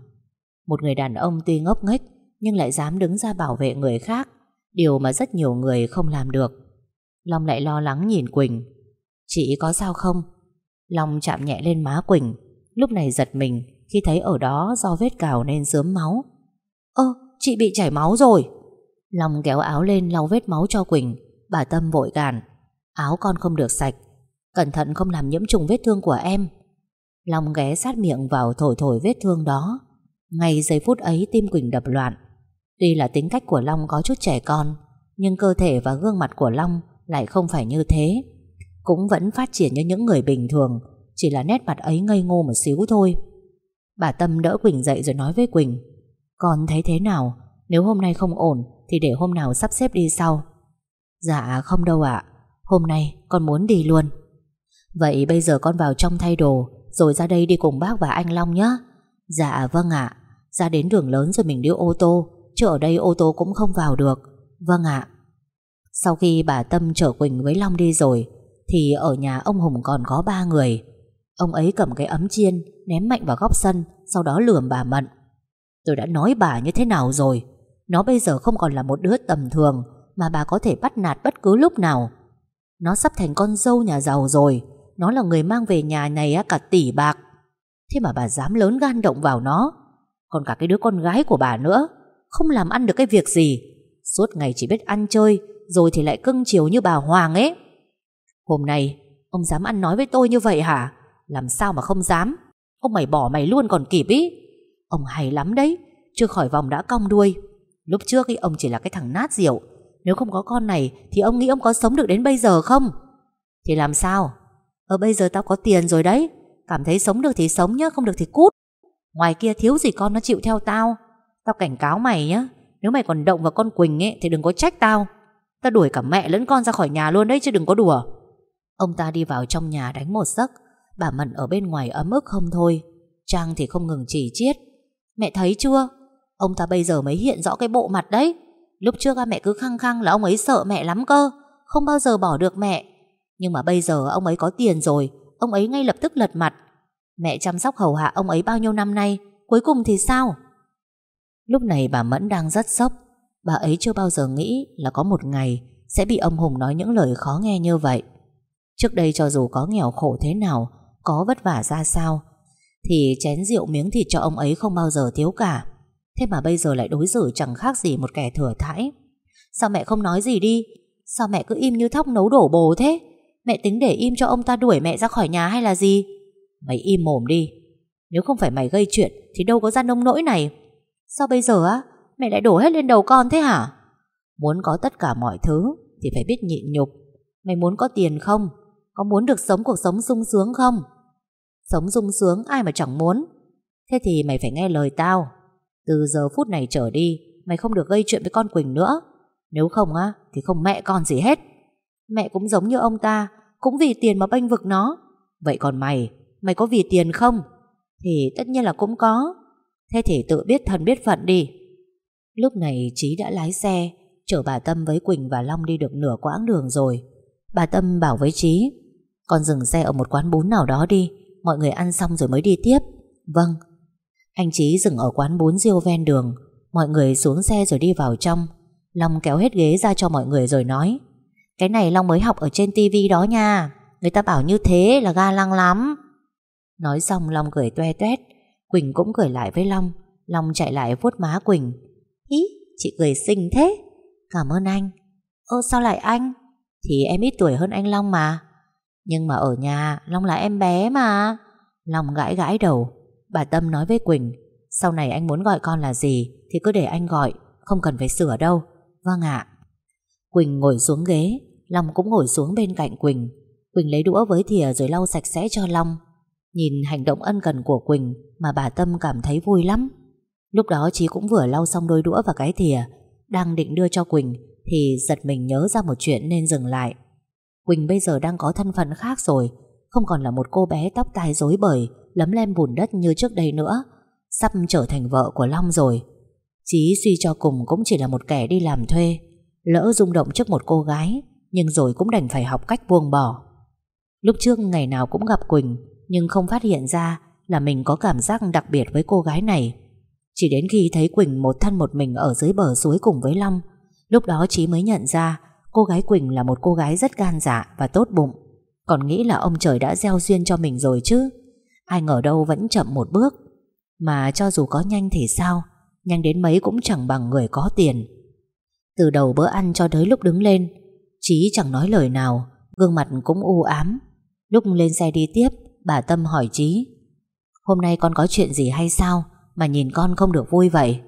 Một người đàn ông tuy ngốc nghếch, Nhưng lại dám đứng ra bảo vệ người khác, Điều mà rất nhiều người không làm được. Long lại lo lắng nhìn Quỳnh. Chị có sao không? Long chạm nhẹ lên má Quỳnh. Lúc này giật mình, Khi thấy ở đó do vết cào nên dớm máu. Ơ, chị bị chảy máu rồi. Long kéo áo lên lau vết máu cho Quỳnh. Bà Tâm vội gàn Áo con không được sạch. Cẩn thận không làm nhiễm trùng vết thương của em. Long ghé sát miệng vào thổi thổi vết thương đó. Ngay giây phút ấy tim Quỳnh đập loạn. Tuy là tính cách của Long có chút trẻ con, Nhưng cơ thể và gương mặt của Long Lại không phải như thế. Cũng vẫn phát triển như những người bình thường, Chỉ là nét mặt ấy ngây ngô một xíu thôi. Bà Tâm đỡ Quỳnh dậy rồi nói với Quỳnh, Con thấy thế nào? Nếu hôm nay không ổn Thì để hôm nào sắp xếp đi sau. Dạ không đâu ạ. Hôm nay con muốn đi luôn. Vậy bây giờ con vào trong thay đồ, Rồi ra đây đi cùng bác và anh Long nhé. Dạ vâng ạ. Ra đến đường lớn rồi mình đi ô tô, Chứ ở đây ô tô cũng không vào được. Vâng ạ. Sau khi bà Tâm chở Quỳnh với Long đi rồi, Thì ở nhà ông Hùng còn có ba người. Ông ấy cầm cái ấm chiên, Ném mạnh vào góc sân, Sau đó lườm bà Mận. Tôi đã nói bà như thế nào rồi? Nó bây giờ không còn là một đứa tầm thường Mà bà có thể bắt nạt bất cứ lúc nào. Nó sắp thành con dâu nhà giàu rồi. Nó là người mang về nhà này cả tỷ bạc. Thế mà bà dám lớn gan động vào nó. Còn cả cái đứa con gái của bà nữa. Không làm ăn được cái việc gì. Suốt ngày chỉ biết ăn chơi Rồi thì lại cưng chiều như bà Hoàng ấy. Hôm nay Ông dám ăn nói với tôi như vậy hả? Làm sao mà không dám? Ông mày bỏ mày luôn còn kịp ý. Ông hay lắm đấy. Chưa khỏi vòng đã cong đuôi. Lúc trước ý, ông chỉ là cái thằng nát rượu. Nếu không có con này, Thì ông nghĩ ông có sống được đến bây giờ không? Thì làm sao? Ở bây giờ tao có tiền rồi đấy. Cảm thấy sống được thì sống nhá, Không được thì cút. Ngoài kia thiếu gì con nó chịu theo tao? Tao cảnh cáo mày nhá, Nếu mày còn động vào con Quỳnh ấy, Thì đừng có trách tao. Tao đuổi cả mẹ lẫn con ra khỏi nhà luôn đấy chứ đừng có đùa. Ông ta đi vào trong nhà đánh một giấc, Bà Mận ở bên ngoài ấm ức không thôi. Trang thì không ngừng chỉ chiết. Mẹ thấy chưa? Ông ta bây giờ mới hiện rõ cái bộ mặt đấy. Lúc trước mẹ cứ khăng khăng là ông ấy sợ mẹ lắm cơ, Không bao giờ bỏ được mẹ. Nhưng mà bây giờ ông ấy có tiền rồi, Ông ấy ngay lập tức lật mặt. Mẹ chăm sóc hầu hạ ông ấy bao nhiêu năm nay, Cuối cùng thì sao? Lúc này bà Mẫn đang rất sốc. Bà ấy chưa bao giờ nghĩ là có một ngày Sẽ bị ông Hùng nói những lời khó nghe như vậy. Trước đây cho dù có nghèo khổ thế nào, Có vất vả ra sao, Thì chén rượu miếng thịt cho ông ấy không bao giờ thiếu cả. Thế mà bây giờ lại đối xử chẳng khác gì một kẻ thừa thãi. Sao mẹ không nói gì đi? Sao mẹ cứ im như thóc nấu đổ bồ thế? Mẹ tính để im cho ông ta đuổi mẹ ra khỏi nhà hay là gì? Mày im mồm đi. Nếu không phải mày gây chuyện, Thì đâu có ra nông nỗi này. Sao bây giờ á? Mẹ lại đổ hết lên đầu con thế hả? Muốn có tất cả mọi thứ, Thì phải biết nhịn nhục. Mày muốn có tiền không? Có muốn được sống cuộc sống sung sướng không? Sống sung sướng ai mà chẳng muốn. Thế thì mày phải nghe lời tao. Từ giờ phút này trở đi, Mày không được gây chuyện với con Quỳnh nữa. Nếu không á, Thì không mẹ con gì hết. Mẹ cũng giống như ông ta, Cũng vì tiền mà bênh vực nó. Vậy còn mày Mày có vì tiền không? Thì tất nhiên là cũng có. Thế thì tự biết thần biết phận đi. Lúc này Trí đã lái xe, Chở bà Tâm với Quỳnh và Long đi được nửa quãng đường rồi. Bà Tâm bảo với Trí Con dừng xe ở một quán bún nào đó đi, Mọi người ăn xong rồi mới đi tiếp. Vâng. Anh Chí dừng ở quán bún riêu ven đường. Mọi người xuống xe rồi đi vào trong. Long kéo hết ghế ra cho mọi người rồi nói Cái này Long mới học ở trên tivi đó nha. Người ta bảo như thế là ga lăng lắm. Nói xong Long cười toe toét. Quỳnh cũng cười lại với Long. Long chạy lại vuốt má Quỳnh. Ý, chị cười xinh thế. Cảm ơn anh. Ơ sao lại anh? Thì em ít tuổi hơn anh Long mà. Nhưng mà ở nhà Long là em bé mà. Long gãi gãi đầu. Bà Tâm nói với Quỳnh, Sau này anh muốn gọi con là gì Thì cứ để anh gọi, Không cần phải sửa đâu. Vâng ạ. Quỳnh ngồi xuống ghế, Long cũng ngồi xuống bên cạnh Quỳnh. Quỳnh lấy đũa với thìa rồi lau sạch sẽ cho Long. Nhìn hành động ân cần của Quỳnh Mà bà Tâm cảm thấy vui lắm. Lúc đó Chí cũng vừa lau xong đôi đũa và cái thìa, Đang định đưa cho Quỳnh Thì giật mình nhớ ra một chuyện nên dừng lại. Quỳnh bây giờ đang có thân phận khác rồi, Không còn là một cô bé tóc tai rối bời Lấm lem bùn đất như trước đây nữa. Sắp trở thành vợ của Long rồi. Chí suy cho cùng cũng chỉ là một kẻ đi làm thuê. Lỡ rung động trước một cô gái, Nhưng rồi cũng đành phải học cách buông bỏ. Lúc trước ngày nào cũng gặp Quỳnh, Nhưng không phát hiện ra Là mình có cảm giác đặc biệt với cô gái này. Chỉ đến khi thấy Quỳnh một thân một mình Ở dưới bờ suối cùng với Long, Lúc đó Chí mới nhận ra Cô gái Quỳnh là một cô gái rất gan dạ và tốt bụng. Còn nghĩ là ông trời đã gieo duyên cho mình rồi chứ. Ai ngờ đâu vẫn chậm một bước. Mà cho dù có nhanh thì sao, Nhanh đến mấy cũng chẳng bằng người có tiền. Từ đầu bữa ăn cho tới lúc đứng lên, Chí chẳng nói lời nào, Gương mặt cũng u ám. Lúc lên xe đi tiếp, Bà Tâm hỏi Chí, Hôm nay con có chuyện gì hay sao Mà nhìn con không được vui vậy?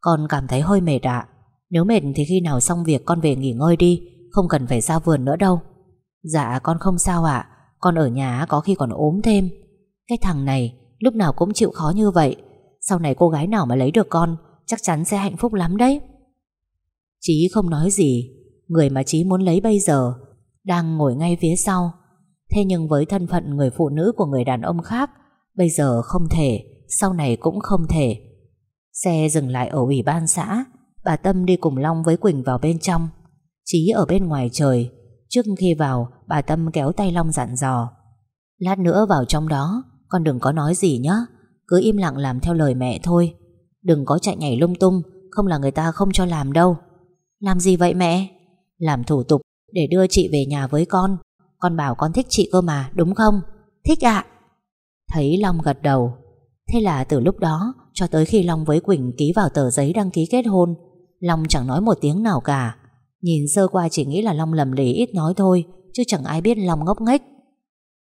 Con cảm thấy hơi mệt ạ. Nếu mệt thì khi nào xong việc con về nghỉ ngơi đi, Không cần phải ra vườn nữa đâu. Dạ con không sao ạ. Con ở nhà có khi còn ốm thêm. Cái thằng này lúc nào cũng chịu khó như vậy. Sau này cô gái nào mà lấy được con, Chắc chắn sẽ hạnh phúc lắm đấy. Chí không nói gì. Người mà Chí muốn lấy bây giờ Đang ngồi ngay phía sau. Thế nhưng với thân phận người phụ nữ của người đàn ông khác, Bây giờ không thể, Sau này cũng không thể. Xe dừng lại ở ủy ban xã. Bà Tâm đi cùng Long với Quỳnh vào bên trong. Chí ở bên ngoài trời. Trước khi vào, Bà Tâm kéo tay Long dặn dò. Lát nữa vào trong đó con đừng có nói gì nhé Cứ im lặng làm theo lời mẹ thôi. Đừng có chạy nhảy lung tung, Không là người ta không cho làm đâu. Làm gì vậy mẹ? Làm thủ tục để đưa chị về nhà với con. Con bảo con thích chị cơ mà, đúng không? Thích ạ. Thấy Long gật đầu. Thế là từ lúc đó cho tới khi Long với Quỳnh ký vào tờ giấy đăng ký kết hôn, Long chẳng nói một tiếng nào cả. Nhìn sơ qua chỉ nghĩ là Long lầm lì ít nói thôi, Chứ chẳng ai biết Long ngốc nghếch.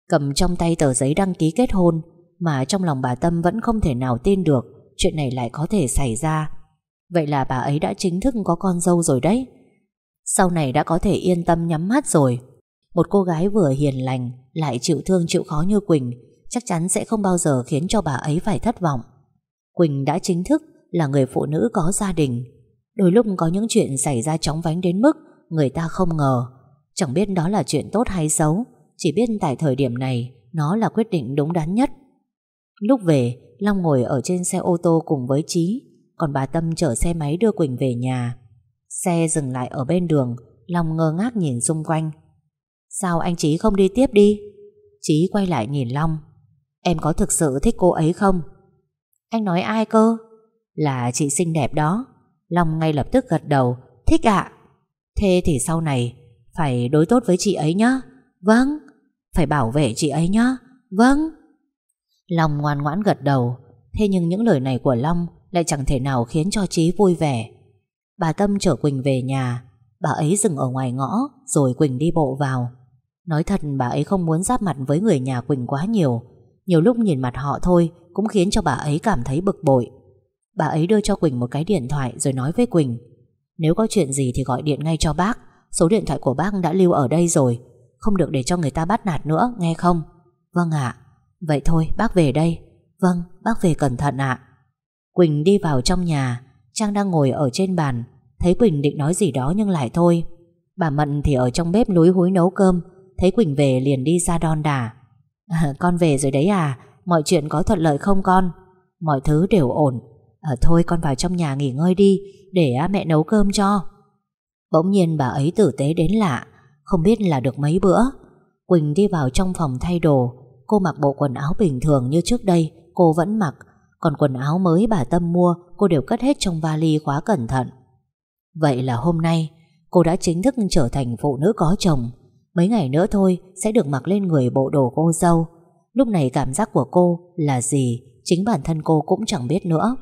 Cầm trong tay tờ giấy đăng ký kết hôn, Mà trong lòng bà Tâm vẫn không thể nào tin được Chuyện này lại có thể xảy ra. Vậy là bà ấy đã chính thức có con dâu rồi đấy. Sau này đã có thể yên tâm nhắm mắt rồi. Một cô gái vừa hiền lành, Lại chịu thương chịu khó như Quỳnh, Chắc chắn sẽ không bao giờ khiến cho bà ấy phải thất vọng. Quỳnh đã chính thức là người phụ nữ có gia đình. Đôi lúc có những chuyện xảy ra chóng vánh đến mức Người ta không ngờ. Chẳng biết đó là chuyện tốt hay xấu chỉ biết tại thời điểm này, Nó là quyết định đúng đắn nhất. Lúc về, Long ngồi ở trên xe ô tô cùng với Trí Còn bà Tâm chở xe máy đưa Quỳnh về nhà. Xe dừng lại ở bên đường, Long ngơ ngác nhìn xung quanh. Sao anh Trí không đi tiếp đi? Trí quay lại nhìn Long. Em có thực sự thích cô ấy không? Anh nói ai cơ? Là chị xinh đẹp đó. Long ngay lập tức gật đầu. Thích ạ. Thế thì sau này, Phải đối tốt với chị ấy nhá. Vâng. Phải bảo vệ chị ấy nhá. Vâng. Long ngoan ngoãn gật đầu. Thế nhưng những lời này của Long Lại chẳng thể nào khiến cho Trí vui vẻ. Bà Tâm chở Quỳnh về nhà. Bà ấy dừng ở ngoài ngõ, Rồi Quỳnh đi bộ vào. Nói thật, bà ấy không muốn giáp mặt với người nhà Quỳnh quá nhiều. Nhiều lúc nhìn mặt họ thôi Cũng khiến cho bà ấy cảm thấy bực bội. Bà ấy đưa cho Quỳnh một cái điện thoại Rồi nói với Quỳnh, Nếu có chuyện gì thì gọi điện ngay cho bác. Số điện thoại của bác đã lưu ở đây rồi. Không được để cho người ta bắt nạt nữa Nghe không? Vâng ạ. Vậy thôi bác về đây. Vâng bác về cẩn thận ạ. Quỳnh đi vào trong nhà. Trang đang ngồi ở trên bàn. Thấy Quỳnh định nói gì đó nhưng lại thôi. Bà Mận thì ở trong bếp lúi húi nấu cơm. Thấy Quỳnh về liền đi ra đon đà. À, Con về rồi đấy à? Mọi chuyện có thuận lợi không con? Mọi thứ đều ổn. À, Thôi con vào trong nhà nghỉ ngơi đi Để mẹ nấu cơm cho. Bỗng nhiên bà ấy tử tế đến lạ. Không biết là được mấy bữa. Quỳnh đi vào trong phòng thay đồ. Cô mặc bộ quần áo bình thường như trước đây, Cô vẫn mặc. Còn quần áo mới bà Tâm mua, Cô đều cất hết trong vali khóa cẩn thận. Vậy là hôm nay, Cô đã chính thức trở thành phụ nữ có chồng. Mấy ngày nữa thôi, Sẽ được mặc lên người bộ đồ cô dâu. Lúc này cảm giác của cô là gì, Chính bản thân cô cũng chẳng biết nữa.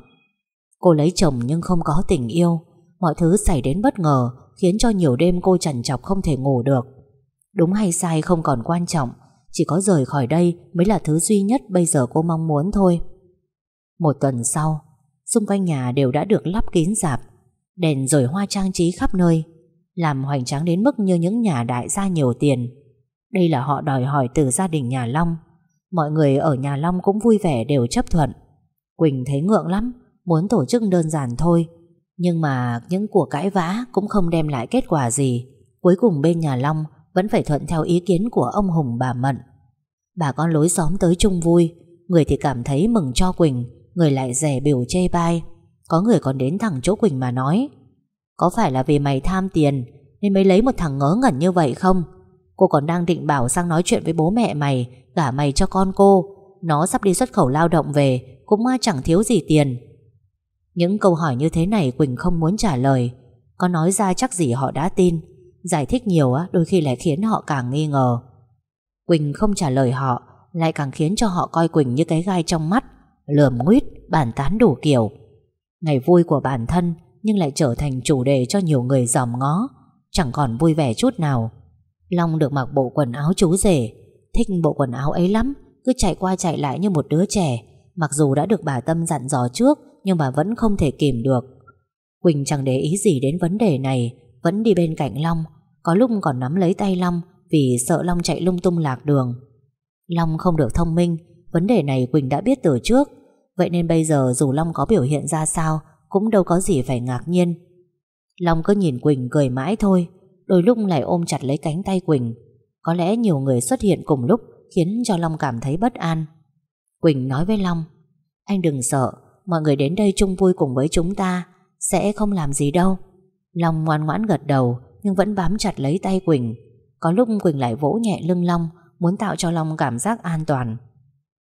Cô lấy chồng nhưng không có tình yêu. Mọi thứ xảy đến bất ngờ Khiến cho nhiều đêm cô chằn chọc không thể ngủ được. Đúng hay sai không còn quan trọng, Chỉ có rời khỏi đây Mới là thứ duy nhất bây giờ cô mong muốn thôi. Một tuần sau, Xung quanh nhà đều đã được lắp kín rạp, Đèn rồi hoa trang trí khắp nơi, Làm hoành tráng đến mức như những nhà đại gia nhiều tiền. Đây là họ đòi hỏi từ gia đình nhà Long. Mọi người ở nhà Long cũng vui vẻ đều chấp thuận. Quỳnh thấy ngượng lắm, Muốn tổ chức đơn giản thôi nhưng mà những cuộc cãi vã Cũng không đem lại kết quả gì. Cuối cùng bên nhà Long Vẫn phải thuận theo ý kiến của ông Hùng bà Mận. Bà con lối xóm tới chung vui, Người thì cảm thấy mừng cho Quỳnh, Người lại rẻ biểu chê bai. Có người còn đến thẳng chỗ Quỳnh mà nói, Có phải là vì mày tham tiền Nên mới lấy một thằng ngớ ngẩn như vậy không? Cô còn đang định bảo sang nói chuyện với bố mẹ mày, Gả mày cho con cô. Nó sắp đi xuất khẩu lao động về, Cũng chẳng thiếu gì tiền. Những câu hỏi như thế này Quỳnh không muốn trả lời. Có nói ra chắc gì họ đã tin. Giải thích nhiều á, đôi khi lại khiến họ càng nghi ngờ. Quỳnh không trả lời họ, Lại càng khiến cho họ coi Quỳnh như cái gai trong mắt. Lườm nguyết, Bàn tán đủ kiểu. Ngày vui của bản thân, Nhưng lại trở thành chủ đề cho nhiều người dòm ngó. Chẳng còn vui vẻ chút nào. Long được mặc bộ quần áo chú rể. Thích bộ quần áo ấy lắm, Cứ chạy qua chạy lại như một đứa trẻ. Mặc dù đã được bà Tâm dặn dò trước nhưng bà vẫn không thể kìm được. Quỳnh chẳng để ý gì đến vấn đề này, Vẫn đi bên cạnh Long, Có lúc còn nắm lấy tay Long Vì sợ Long chạy lung tung lạc đường. Long không được thông minh, Vấn đề này Quỳnh đã biết từ trước, Vậy nên bây giờ dù Long có biểu hiện ra sao Cũng đâu có gì phải ngạc nhiên. Long cứ nhìn Quỳnh cười mãi thôi, Đôi lúc lại ôm chặt lấy cánh tay Quỳnh. Có lẽ nhiều người xuất hiện cùng lúc Khiến cho Long cảm thấy bất an. Quỳnh nói với Long, Anh đừng sợ Mọi người đến đây chung vui cùng với chúng ta Sẽ không làm gì đâu. Long ngoan ngoãn gật đầu, Nhưng vẫn bám chặt lấy tay Quỳnh. Có lúc Quỳnh lại vỗ nhẹ lưng Long, Muốn tạo cho Long cảm giác an toàn.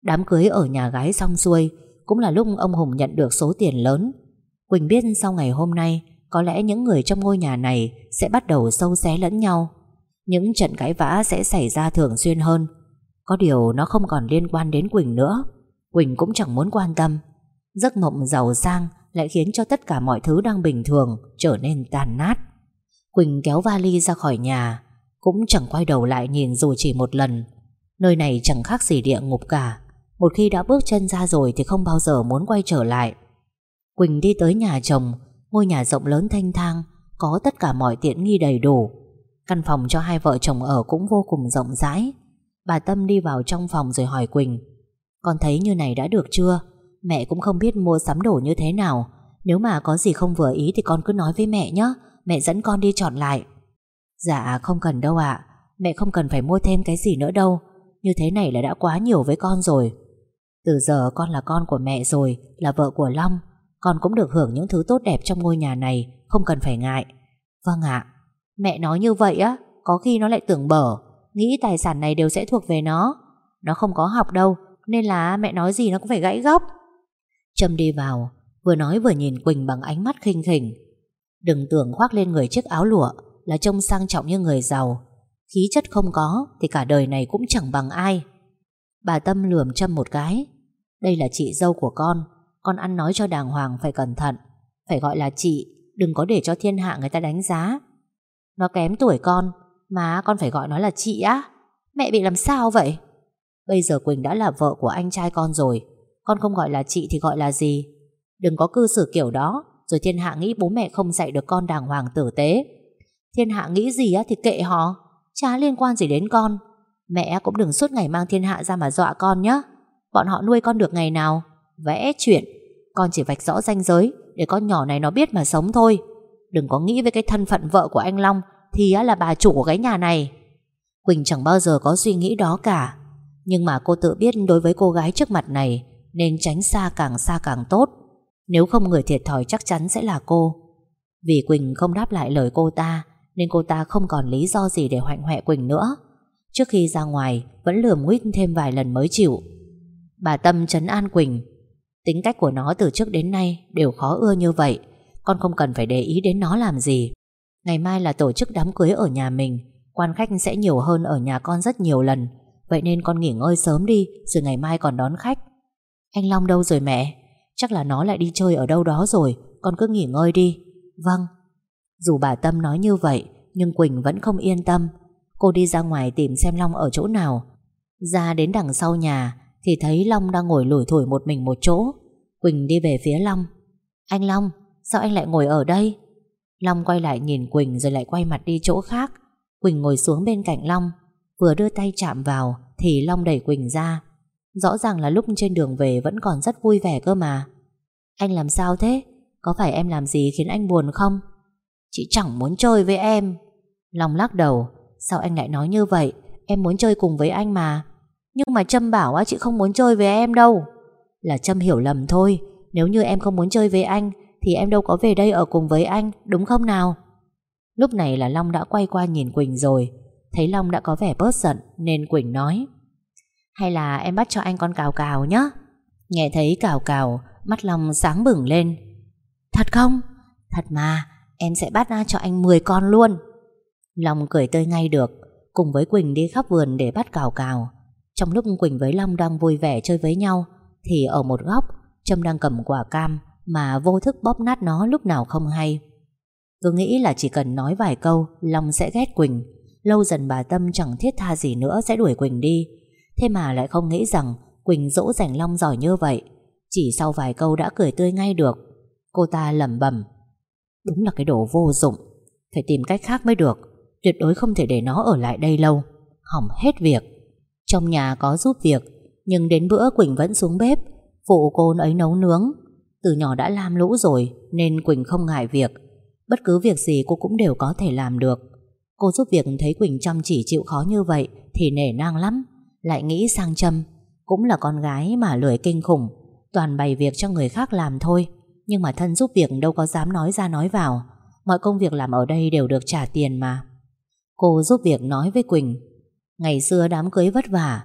Đám cưới ở nhà gái xong xuôi, Cũng là lúc ông Hùng nhận được số tiền lớn. Quỳnh biết sau ngày hôm nay, Có lẽ những người trong ngôi nhà này Sẽ bắt đầu sâu xé lẫn nhau. Những trận cãi vã sẽ xảy ra thường xuyên hơn. Có điều nó không còn liên quan đến Quỳnh nữa. Quỳnh cũng chẳng muốn quan tâm. Giấc mộng giàu sang Lại khiến cho tất cả mọi thứ đang bình thường Trở nên tàn nát. Quỳnh kéo vali ra khỏi nhà, Cũng chẳng quay đầu lại nhìn dù chỉ một lần. Nơi này chẳng khác gì địa ngục cả, một khi đã bước chân ra rồi Thì không bao giờ muốn quay trở lại. Quỳnh đi tới nhà chồng, Ngôi nhà rộng lớn thanh thang, Có tất cả mọi tiện nghi đầy đủ. Căn phòng cho hai vợ chồng ở cũng vô cùng rộng rãi. Bà Tâm đi vào trong phòng rồi hỏi Quỳnh, Con thấy như này đã được chưa? Mẹ cũng không biết mua sắm đồ như thế nào. Nếu mà có gì không vừa ý Thì con cứ nói với mẹ nhé. Mẹ dẫn con đi chọn lại. Dạ không cần đâu ạ. Mẹ không cần phải mua thêm cái gì nữa đâu. Như thế này là đã quá nhiều với con rồi. Từ giờ con là con của mẹ rồi, Là vợ của Long. Con cũng được hưởng những thứ tốt đẹp trong ngôi nhà này, Không cần phải ngại. Vâng ạ. Mẹ nói như vậy á, Có khi nó lại tưởng bở. Nghĩ tài sản này đều sẽ thuộc về nó. Nó không có học đâu, Nên là mẹ nói gì nó cũng phải gãy góc. Trâm đi vào, Vừa nói vừa nhìn Quỳnh bằng ánh mắt khinh khỉnh. Đừng tưởng khoác lên người chiếc áo lụa Là trông sang trọng như người giàu. Khí chất không có Thì cả đời này cũng chẳng bằng ai. Bà Tâm lườm Trâm một cái. Đây là chị dâu của con Con ăn nói cho đàng hoàng phải cẩn thận. Phải gọi là chị, Đừng có để cho thiên hạ người ta đánh giá. Nó kém tuổi con, Mà con phải gọi nó là chị á. Mẹ bị làm sao vậy? Bây giờ Quỳnh đã là vợ của anh trai con rồi con không gọi là chị thì gọi là gì? Đừng có cư xử kiểu đó, Rồi thiên hạ nghĩ bố mẹ không dạy được con đàng hoàng tử tế. Thiên hạ nghĩ gì á thì kệ họ, Chả liên quan gì đến con. Mẹ cũng đừng suốt ngày mang thiên hạ ra mà dọa con nhé Bọn họ nuôi con được ngày nào, Vẽ chuyện. Con chỉ vạch rõ ranh giới, Để con nhỏ này nó biết mà sống thôi. Đừng có nghĩ với cái thân phận vợ của anh Long, Thì á là bà chủ của cái nhà này. Quỳnh chẳng bao giờ có suy nghĩ đó cả. Nhưng mà cô tự biết đối với cô gái trước mặt này nên tránh xa càng xa càng tốt. Nếu không người thiệt thòi chắc chắn sẽ là cô. Vì Quỳnh không đáp lại lời cô ta, Nên cô ta không còn lý do gì để hoạnh hoẹ Quỳnh nữa. Trước khi ra ngoài, Vẫn lườm nguyết thêm vài lần mới chịu. Bà Tâm trấn an Quỳnh. Tính cách của nó từ trước đến nay Đều khó ưa như vậy, Con không cần phải để ý đến nó làm gì. Ngày mai là tổ chức đám cưới ở nhà mình, Quan khách sẽ nhiều hơn ở nhà con rất nhiều lần. Vậy nên con nghỉ ngơi sớm đi, Rồi ngày mai còn đón khách. Anh Long đâu rồi mẹ? Chắc là nó lại đi chơi ở đâu đó rồi, Con cứ nghỉ ngơi đi. Vâng. Dù bà Tâm nói như vậy, Nhưng Quỳnh vẫn không yên tâm. Cô đi ra ngoài tìm xem Long ở chỗ nào. Ra đến đằng sau nhà, Thì thấy Long đang ngồi lủi thủi một mình một chỗ. Quỳnh đi về phía Long. Anh Long, Sao anh lại ngồi ở đây? Long quay lại nhìn Quỳnh rồi lại quay mặt đi chỗ khác. Quỳnh ngồi xuống bên cạnh Long. Vừa đưa tay chạm vào, Thì Long đẩy Quỳnh ra. Rõ ràng là lúc trên đường về vẫn còn rất vui vẻ cơ mà. Anh làm sao thế? Có phải em làm gì khiến anh buồn không? Chị chẳng muốn chơi với em. Long lắc đầu. Sao anh lại nói như vậy? Em muốn chơi cùng với anh mà. Nhưng mà Trâm bảo á, chị không muốn chơi với em đâu. Là Trâm hiểu lầm thôi. Nếu như em không muốn chơi với anh, Thì em đâu có về đây ở cùng với anh, Đúng không nào? Lúc này là Long đã quay qua nhìn Quỳnh rồi. Thấy Long đã có vẻ bớt giận, Nên Quỳnh nói. Hay là em bắt cho anh con cào cào nhé Nghe thấy cào cào, Mắt Long sáng bừng lên. Thật không? Thật mà, Em sẽ bắt ra cho anh 10 con luôn. Long cười tươi ngay được, Cùng với Quỳnh đi khắp vườn để bắt cào cào. Trong lúc Quỳnh với Long đang vui vẻ chơi với nhau, Thì ở một góc, Trâm đang cầm quả cam Mà vô thức bóp nát nó lúc nào không hay. Cứ nghĩ là chỉ cần nói vài câu, Long sẽ ghét Quỳnh. Lâu dần bà Tâm chẳng thiết tha gì nữa Sẽ đuổi Quỳnh đi. Thế mà lại không nghĩ rằng Quỳnh dỗ rảnh Long giỏi như vậy. Chỉ sau vài câu đã cười tươi ngay được. Cô ta lẩm bẩm, Đúng là cái đồ vô dụng, Phải tìm cách khác mới được. Tuyệt đối không thể để nó ở lại đây lâu. Hỏng hết việc. Trong nhà có giúp việc, Nhưng đến bữa Quỳnh vẫn xuống bếp, Phụ cô ấy nấu nướng. Từ nhỏ đã làm lũ rồi, Nên Quỳnh không ngại việc. Bất cứ việc gì cô cũng đều có thể làm được. Cô giúp việc thấy Quỳnh chăm chỉ chịu khó như vậy Thì nể nang lắm. Lại nghĩ sang châm Cũng là con gái mà lười kinh khủng, Toàn bày việc cho người khác làm thôi, Nhưng mà thân giúp việc đâu có dám nói ra nói vào, Mọi công việc làm ở đây đều được trả tiền mà. Cô giúp việc nói với Quỳnh, Ngày xưa đám cưới vất vả,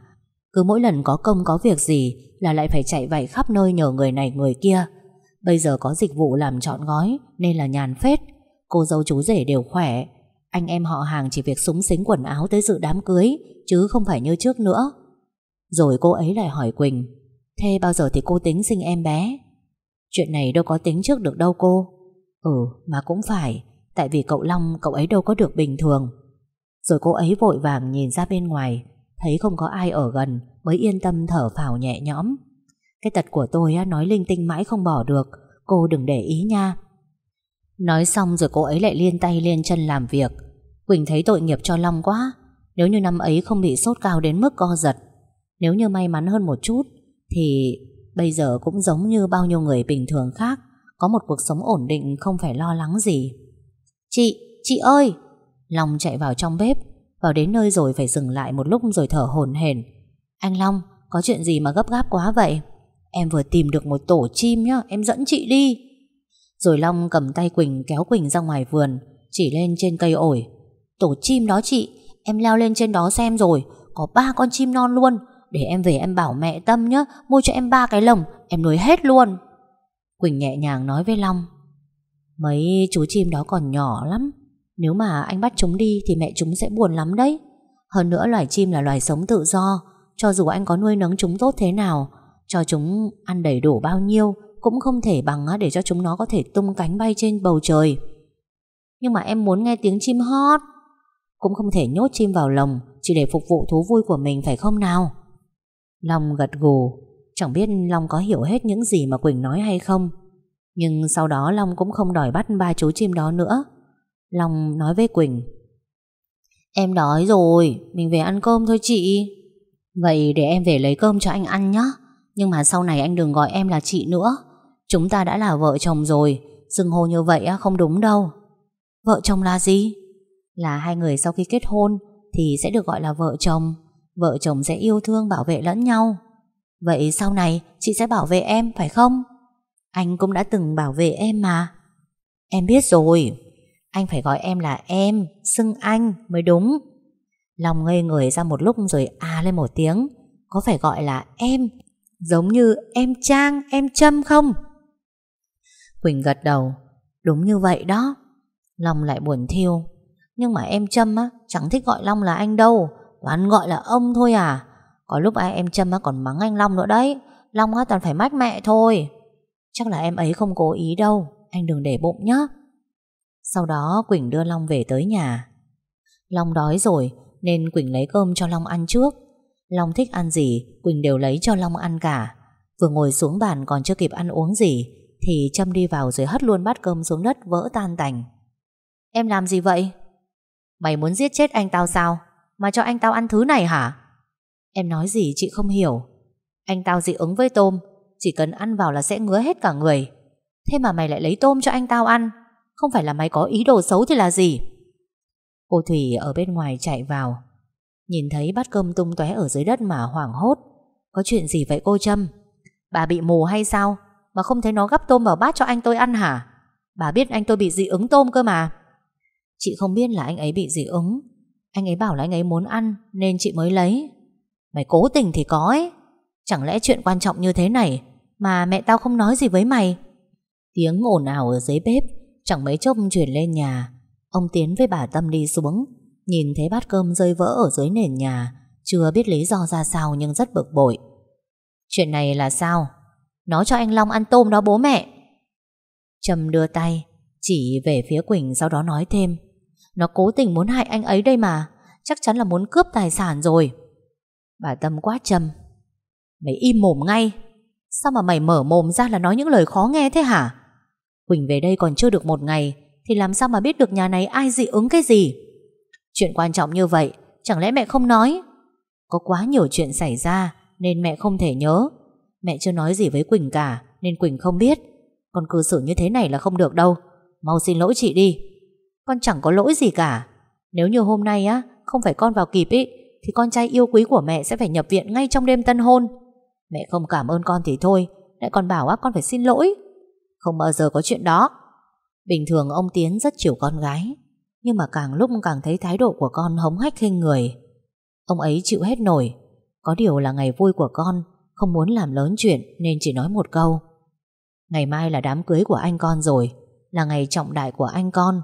Cứ mỗi lần có công có việc gì Là lại phải chạy vạy khắp nơi nhờ người này người kia. Bây giờ có dịch vụ làm trọn gói Nên là nhàn phết, Cô dâu chú rể đều khỏe anh em họ hàng chỉ việc súng xính quần áo tới dự đám cưới, Chứ không phải như trước nữa. Rồi cô ấy lại hỏi Quỳnh, Thế bao giờ thì cô tính sinh em bé? Chuyện này đâu có tính trước được đâu cô. Ừ mà cũng phải, Tại vì cậu Long, cậu ấy đâu có được bình thường. Rồi cô ấy vội vàng nhìn ra bên ngoài, Thấy không có ai ở gần, Mới yên tâm thở phào nhẹ nhõm. Cái tật của tôi nói linh tinh mãi không bỏ được, Cô đừng để ý nha. Nói xong rồi cô ấy lại liên tay liên chân làm việc. Quỳnh thấy tội nghiệp cho Long quá Nếu như năm ấy không bị sốt cao đến mức co giật Nếu như may mắn hơn một chút Thì bây giờ cũng giống như bao nhiêu người bình thường khác Có một cuộc sống ổn định không phải lo lắng gì. Chị, chị ơi! Long chạy vào trong bếp Vào đến nơi rồi phải dừng lại một lúc rồi thở hổn hển. Anh Long Có chuyện gì mà gấp gáp quá vậy? Em vừa tìm được một tổ chim nhá Em dẫn chị đi. Rồi Long cầm tay Quỳnh kéo Quỳnh ra ngoài vườn, Chỉ lên trên cây ổi. Tổ chim đó chị, Em leo lên trên đó xem rồi, Có ba con chim non luôn. Để em về em bảo mẹ Tâm nhá Mua cho em ba cái lồng, Em nuôi hết luôn. Quỳnh nhẹ nhàng nói với Long. Mấy chú chim đó còn nhỏ lắm, Nếu mà anh bắt chúng đi Thì mẹ chúng sẽ buồn lắm đấy. Hơn nữa loài chim là loài sống tự do, Cho dù anh có nuôi nấng chúng tốt thế nào, Cho chúng ăn đầy đủ bao nhiêu cũng không thể bằng để cho chúng nó có thể tung cánh bay trên bầu trời. Nhưng mà em muốn nghe tiếng chim hót. Cũng không thể nhốt chim vào lồng, Chỉ để phục vụ thú vui của mình, phải không nào? Long gật gù. Chẳng biết Long có hiểu hết những gì mà Quỳnh nói hay không. Nhưng sau đó Long cũng không đòi bắt ba chú chim đó nữa. Long nói với Quỳnh. Em đói rồi, Mình về ăn cơm thôi chị. Vậy để em về lấy cơm cho anh ăn nhé Nhưng mà sau này anh đừng gọi em là chị nữa. Chúng ta đã là vợ chồng rồi. Dừng hô như vậy không đúng đâu. Vợ chồng là gì? Là hai người sau khi kết hôn Thì sẽ được gọi là vợ chồng. Vợ chồng sẽ yêu thương, bảo vệ lẫn nhau. Vậy sau này, chị sẽ bảo vệ em, phải không? Anh cũng đã từng bảo vệ em mà. Em biết rồi. Anh phải gọi em là em, Xưng anh mới đúng. Lòng ngây người ra một lúc rồi à lên một tiếng. Có phải gọi là em, Giống như em Trang, Em Trâm không? Quỳnh gật đầu. Đúng như vậy đó. Long lại buồn thiêu. Nhưng mà em Trâm á, chẳng thích gọi Long là anh đâu. Toàn gọi là ông thôi à. Có lúc ai em Trâm á còn mắng anh Long nữa đấy. Long á toàn phải mách mẹ thôi. Chắc là em ấy không cố ý đâu. Anh đừng để bụng nhé Sau đó Quỳnh đưa Long về tới nhà. Long đói rồi, Nên Quỳnh lấy cơm cho Long ăn trước. Long thích ăn gì, Quỳnh đều lấy cho Long ăn cả. Vừa ngồi xuống bàn còn chưa kịp ăn uống gì thì Trâm đi vào rồi hất luôn bát cơm xuống đất vỡ tan tành. Em làm gì vậy? Mày muốn giết chết anh tao sao? Mà cho anh tao ăn thứ này hả? Em nói gì chị không hiểu. Anh tao dị ứng với tôm Chỉ cần ăn vào là sẽ ngứa hết cả người. Thế mà mày lại lấy tôm cho anh tao ăn Không phải là mày có ý đồ xấu thì là gì? Cô Thủy ở bên ngoài chạy vào. Nhìn thấy bát cơm tung tóe ở dưới đất mà hoảng hốt. Có chuyện gì vậy cô Trâm? Bà bị mù hay sao mà không thấy nó gắp tôm vào bát cho anh tôi ăn hả? Bà biết anh tôi bị dị ứng tôm cơ mà. Chị không biết là anh ấy bị dị ứng. Anh ấy bảo là anh ấy muốn ăn, Nên chị mới lấy. Mày cố tình thì có ấy. Chẳng lẽ chuyện quan trọng như thế này Mà mẹ tao không nói gì với mày? Tiếng ồn ào ở dưới bếp, Chẳng mấy chốc chuyển lên nhà. Ông Tiến với bà Tâm đi xuống, Nhìn thấy bát cơm rơi vỡ ở dưới nền nhà, Chưa biết lý do ra sao Nhưng rất bực bội. Chuyện này là sao? Nó cho anh Long ăn tôm đó bố mẹ. Trâm đưa tay, Chỉ về phía Quỳnh, sau đó nói thêm. Nó cố tình muốn hại anh ấy đây mà, Chắc chắn là muốn cướp tài sản rồi. Bà Tâm quá trầm. Mày im mồm ngay. Sao mà mày mở mồm ra là nói những lời khó nghe thế hả? Quỳnh về đây còn chưa được một ngày, Thì làm sao mà biết được nhà này ai dị ứng cái gì? Chuyện quan trọng như vậy, Chẳng lẽ mẹ không nói? Có quá nhiều chuyện xảy ra, Nên mẹ không thể nhớ. Mẹ chưa nói gì với Quỳnh cả, Nên Quỳnh không biết. Còn cư xử như thế này là không được đâu. Mau xin lỗi chị đi. Con chẳng có lỗi gì cả. Nếu như hôm nay á, Không phải con vào kịp ý, Thì con trai yêu quý của mẹ sẽ phải nhập viện ngay trong đêm tân hôn. Mẹ không cảm ơn con thì thôi, Lại còn bảo á, con phải xin lỗi. Không bao giờ có chuyện đó. Bình thường ông Tiến rất chiều con gái, Nhưng mà càng lúc càng thấy thái độ của con hống hách khinh người. Ông ấy chịu hết nổi. Có điều là ngày vui của con không muốn làm lớn chuyện Nên chỉ nói một câu. Ngày mai là đám cưới của anh con rồi, Là ngày trọng đại của anh con.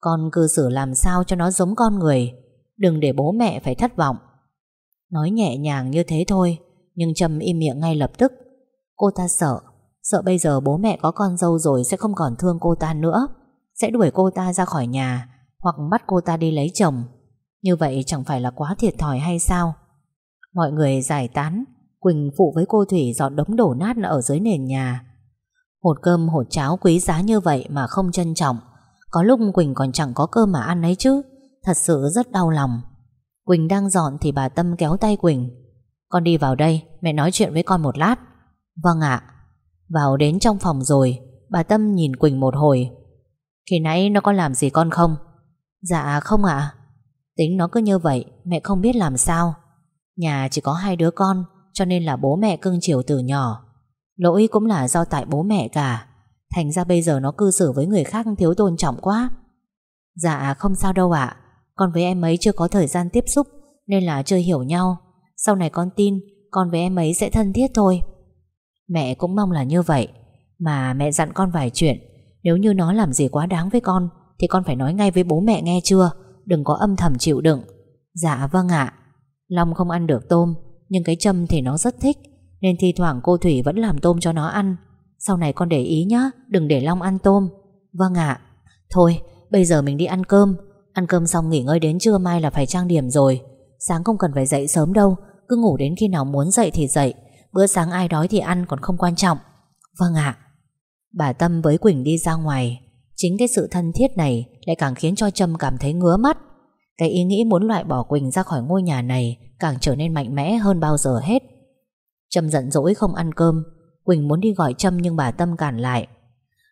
Con cư xử làm sao cho nó giống con người, Đừng để bố mẹ phải thất vọng. Nói nhẹ nhàng như thế thôi, Nhưng Trâm im miệng ngay lập tức. Cô ta sợ Sợ bây giờ bố mẹ có con dâu rồi Sẽ không còn thương cô ta nữa, Sẽ đuổi cô ta ra khỏi nhà Hoặc bắt cô ta đi lấy chồng. Như vậy chẳng phải là quá thiệt thòi hay sao? Mọi người giải tán. Quỳnh phụ với cô Thủy dọn đống đổ nát ở dưới nền nhà. Hột cơm hột cháo quý giá như vậy mà không trân trọng. Có lúc Quỳnh còn chẳng có cơm mà ăn ấy chứ. Thật sự rất đau lòng. Quỳnh đang dọn thì bà Tâm kéo tay Quỳnh. Con đi vào đây, Mẹ nói chuyện với con một lát. Vâng ạ. Vào đến trong phòng rồi. Bà Tâm nhìn Quỳnh một hồi. Khi nãy nó có làm gì con không? Dạ không ạ. Tính nó cứ như vậy, Mẹ không biết làm sao. Nhà chỉ có hai đứa con cho nên là bố mẹ cưng chiều từ nhỏ. Lỗi cũng là do tại bố mẹ cả. Thành ra bây giờ nó cư xử với người khác thiếu tôn trọng quá. Dạ không sao đâu ạ. Con với em ấy chưa có thời gian tiếp xúc, Nên là chưa hiểu nhau. Sau này con tin, Con với em ấy sẽ thân thiết thôi. Mẹ cũng mong là như vậy. Mà mẹ dặn con vài chuyện. Nếu như nó làm gì quá đáng với con, Thì con phải nói ngay với bố mẹ nghe chưa? Đừng có âm thầm chịu đựng. Dạ vâng ạ. Long không ăn được tôm. Nhưng cái châm thì nó rất thích, Nên thi thoảng cô Thủy vẫn làm tôm cho nó ăn. Sau này con để ý nhá, Đừng để Long ăn tôm. Vâng ạ. Thôi, bây giờ mình đi ăn cơm. Ăn cơm xong nghỉ ngơi đến trưa mai là phải trang điểm rồi. Sáng không cần phải dậy sớm đâu, Cứ ngủ đến khi nào muốn dậy thì dậy. Bữa sáng ai đói thì ăn còn không quan trọng. Vâng ạ. Bà Tâm với Quỳnh đi ra ngoài. Chính cái sự thân thiết này Lại càng khiến cho Trâm cảm thấy ngứa mắt. Cái ý nghĩ muốn loại bỏ Quỳnh ra khỏi ngôi nhà này Càng trở nên mạnh mẽ hơn bao giờ hết. Trâm giận dỗi không ăn cơm, Quỳnh muốn đi gọi Trâm nhưng bà Tâm cản lại.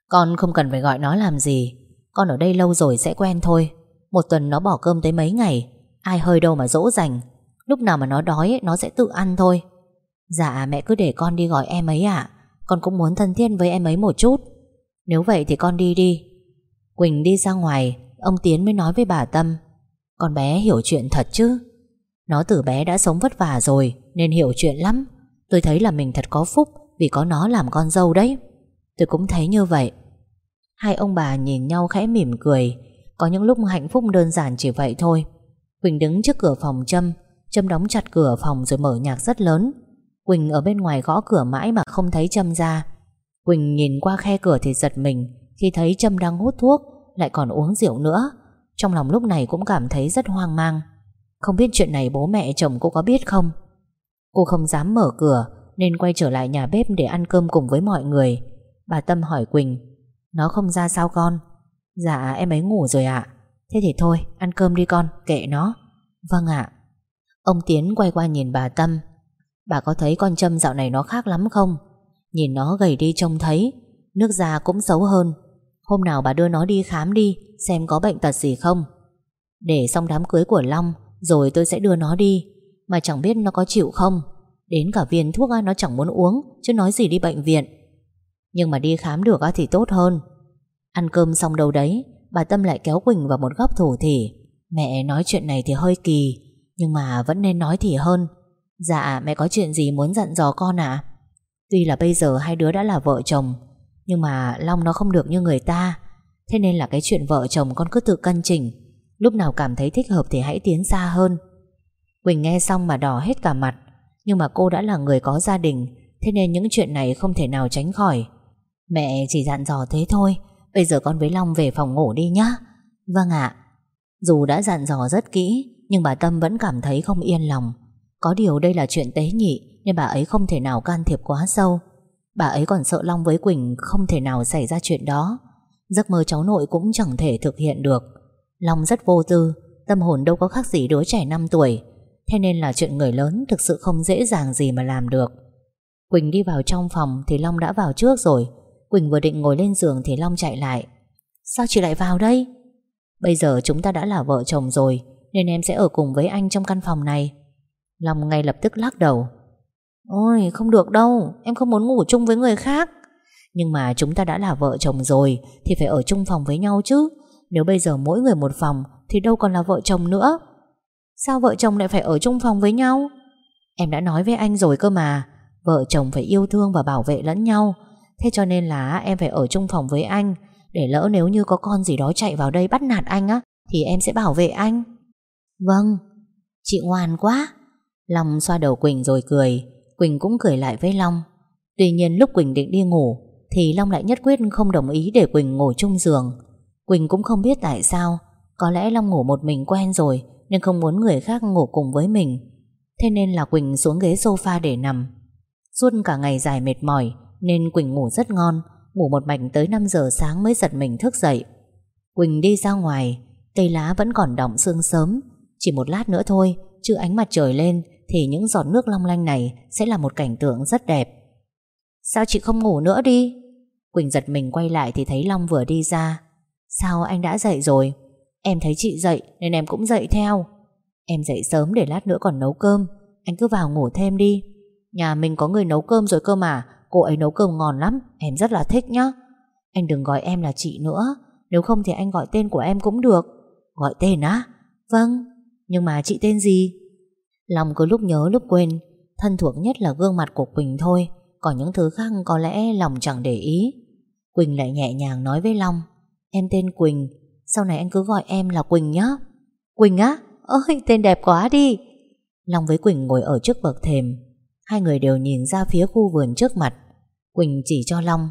Con không cần phải gọi nó làm gì, Con ở đây lâu rồi sẽ quen thôi. Một tuần nó bỏ cơm tới mấy ngày, Ai hơi đâu mà dỗ dành. Lúc nào mà nó đói, nó sẽ tự ăn thôi. Dạ mẹ cứ để con đi gọi em ấy ạ. Con cũng muốn thân thiết với em ấy một chút. Nếu vậy thì con đi đi. Quỳnh đi ra ngoài, Ông Tiến mới nói với bà Tâm. Con bé hiểu chuyện thật chứ? Nó từ bé đã sống vất vả rồi, Nên hiểu chuyện lắm. Tôi thấy là mình thật có phúc Vì có nó làm con dâu đấy. Tôi cũng thấy như vậy. Hai ông bà nhìn nhau khẽ mỉm cười. Có những lúc hạnh phúc đơn giản chỉ vậy thôi. Quỳnh đứng trước cửa phòng Trâm. Trâm đóng chặt cửa phòng rồi mở nhạc rất lớn. Quỳnh ở bên ngoài gõ cửa mãi mà không thấy Trâm ra. Quỳnh nhìn qua khe cửa thì giật mình. Khi thấy Trâm đang hút thuốc, Lại còn uống rượu nữa. Trong lòng lúc này cũng cảm thấy rất hoang mang. Không biết chuyện này bố mẹ chồng cô có biết không? Cô không dám mở cửa, Nên quay trở lại nhà bếp để ăn cơm cùng với mọi người. Bà Tâm hỏi Quỳnh, Nó không ra sao con? Dạ em ấy ngủ rồi ạ. Thế thì thôi, ăn cơm đi con, kệ nó. Vâng ạ. Ông Tiến quay qua nhìn bà Tâm. Bà có thấy con Trâm dạo này nó khác lắm không? Nhìn nó gầy đi trông thấy, Nước da cũng xấu hơn. Hôm nào bà đưa nó đi khám đi, Xem có bệnh tật gì không. Để xong đám cưới của Long, Rồi tôi sẽ đưa nó đi. Mà chẳng biết nó có chịu không. Đến cả viên thuốc nó chẳng muốn uống, Chứ nói gì đi bệnh viện. Nhưng mà đi khám được thì tốt hơn. Ăn cơm xong đâu đấy, Bà Tâm lại kéo Quỳnh vào một góc thủ thỉ. Mẹ nói chuyện này thì hơi kỳ, Nhưng mà vẫn nên nói thì hơn. Dạ mẹ có chuyện gì muốn dặn dò con à Tuy là bây giờ hai đứa đã là vợ chồng nhưng mà Long nó không được như người ta. Thế nên là cái chuyện vợ chồng con cứ tự cân chỉnh. Lúc nào cảm thấy thích hợp thì hãy tiến xa hơn. Quỳnh nghe xong mà đỏ hết cả mặt. Nhưng mà cô đã là người có gia đình, Thế nên những chuyện này không thể nào tránh khỏi. Mẹ chỉ dặn dò thế thôi, Bây giờ con với Long về phòng ngủ đi nhá. Vâng ạ. Dù đã dặn dò rất kỹ, Nhưng bà Tâm vẫn cảm thấy không yên lòng. Có điều đây là chuyện tế nhị, Nên bà ấy không thể nào can thiệp quá sâu. Bà ấy còn sợ Long với Quỳnh Không thể nào xảy ra chuyện đó. Giấc mơ cháu nội cũng chẳng thể thực hiện được. Long rất vô tư, Tâm hồn đâu có khác gì đứa trẻ 5 tuổi. Thế nên là chuyện người lớn Thực sự không dễ dàng gì mà làm được. Quỳnh đi vào trong phòng Thì Long đã vào trước rồi. Quỳnh vừa định ngồi lên giường thì Long chạy lại. Sao chị lại vào đây? Bây giờ chúng ta đã là vợ chồng rồi, Nên em sẽ ở cùng với anh trong căn phòng này. Long ngay lập tức lắc đầu. Ôi, không được đâu, Em không muốn ngủ chung với người khác. Nhưng mà chúng ta đã là vợ chồng rồi, Thì phải ở chung phòng với nhau chứ. Nếu bây giờ mỗi người một phòng, Thì đâu còn là vợ chồng nữa. Sao vợ chồng lại phải ở chung phòng với nhau? Em đã nói với anh rồi cơ mà. Vợ chồng phải yêu thương và bảo vệ lẫn nhau. Thế cho nên là em phải ở chung phòng với anh. Để lỡ nếu như có con gì đó chạy vào đây bắt nạt anh á, Thì em sẽ bảo vệ anh. Vâng. Chị ngoan quá. Long xoa đầu Quỳnh rồi cười. Quỳnh cũng cười lại với Long. Tuy nhiên lúc Quỳnh định đi ngủ, Thì Long lại nhất quyết không đồng ý để Quỳnh ngủ chung giường. Quỳnh cũng không biết tại sao, Có lẽ Long ngủ một mình quen rồi Nên không muốn người khác ngủ cùng với mình. Thế nên là Quỳnh xuống ghế sofa để nằm. Suốt cả ngày dài mệt mỏi, nên Quỳnh ngủ rất ngon, Ngủ một mạch tới 5 giờ sáng mới giật mình thức dậy. Quỳnh đi ra ngoài, Cây lá vẫn còn đọng sương sớm. Chỉ một lát nữa thôi, Chứ ánh mặt trời lên thì những giọt nước long lanh này Sẽ là một cảnh tượng rất đẹp. Sao chị không ngủ nữa đi? Quỳnh giật mình quay lại thì thấy Long vừa đi ra. Sao anh đã dậy rồi? Em thấy chị dậy nên em cũng dậy theo. Em dậy sớm để lát nữa còn nấu cơm. Anh cứ vào ngủ thêm đi. Nhà mình có người nấu cơm rồi cơ mà. Cô ấy nấu cơm ngon lắm, Em rất là thích nhá. Anh đừng gọi em là chị nữa. Nếu không thì anh gọi tên của em cũng được. Gọi tên á? Vâng. Nhưng mà chị tên gì? Lòng có lúc nhớ lúc quên, Thân thuộc nhất là gương mặt của Quỳnh thôi, Còn những thứ khác có lẽ lòng chẳng để ý. Quỳnh lại nhẹ nhàng nói với Long, Em tên Quỳnh, Sau này anh cứ gọi em là Quỳnh nhé Quỳnh á? Ôi, tên đẹp quá đi. Long với Quỳnh ngồi ở trước bậc thềm, Hai người đều nhìn ra phía khu vườn trước mặt. Quỳnh chỉ cho Long,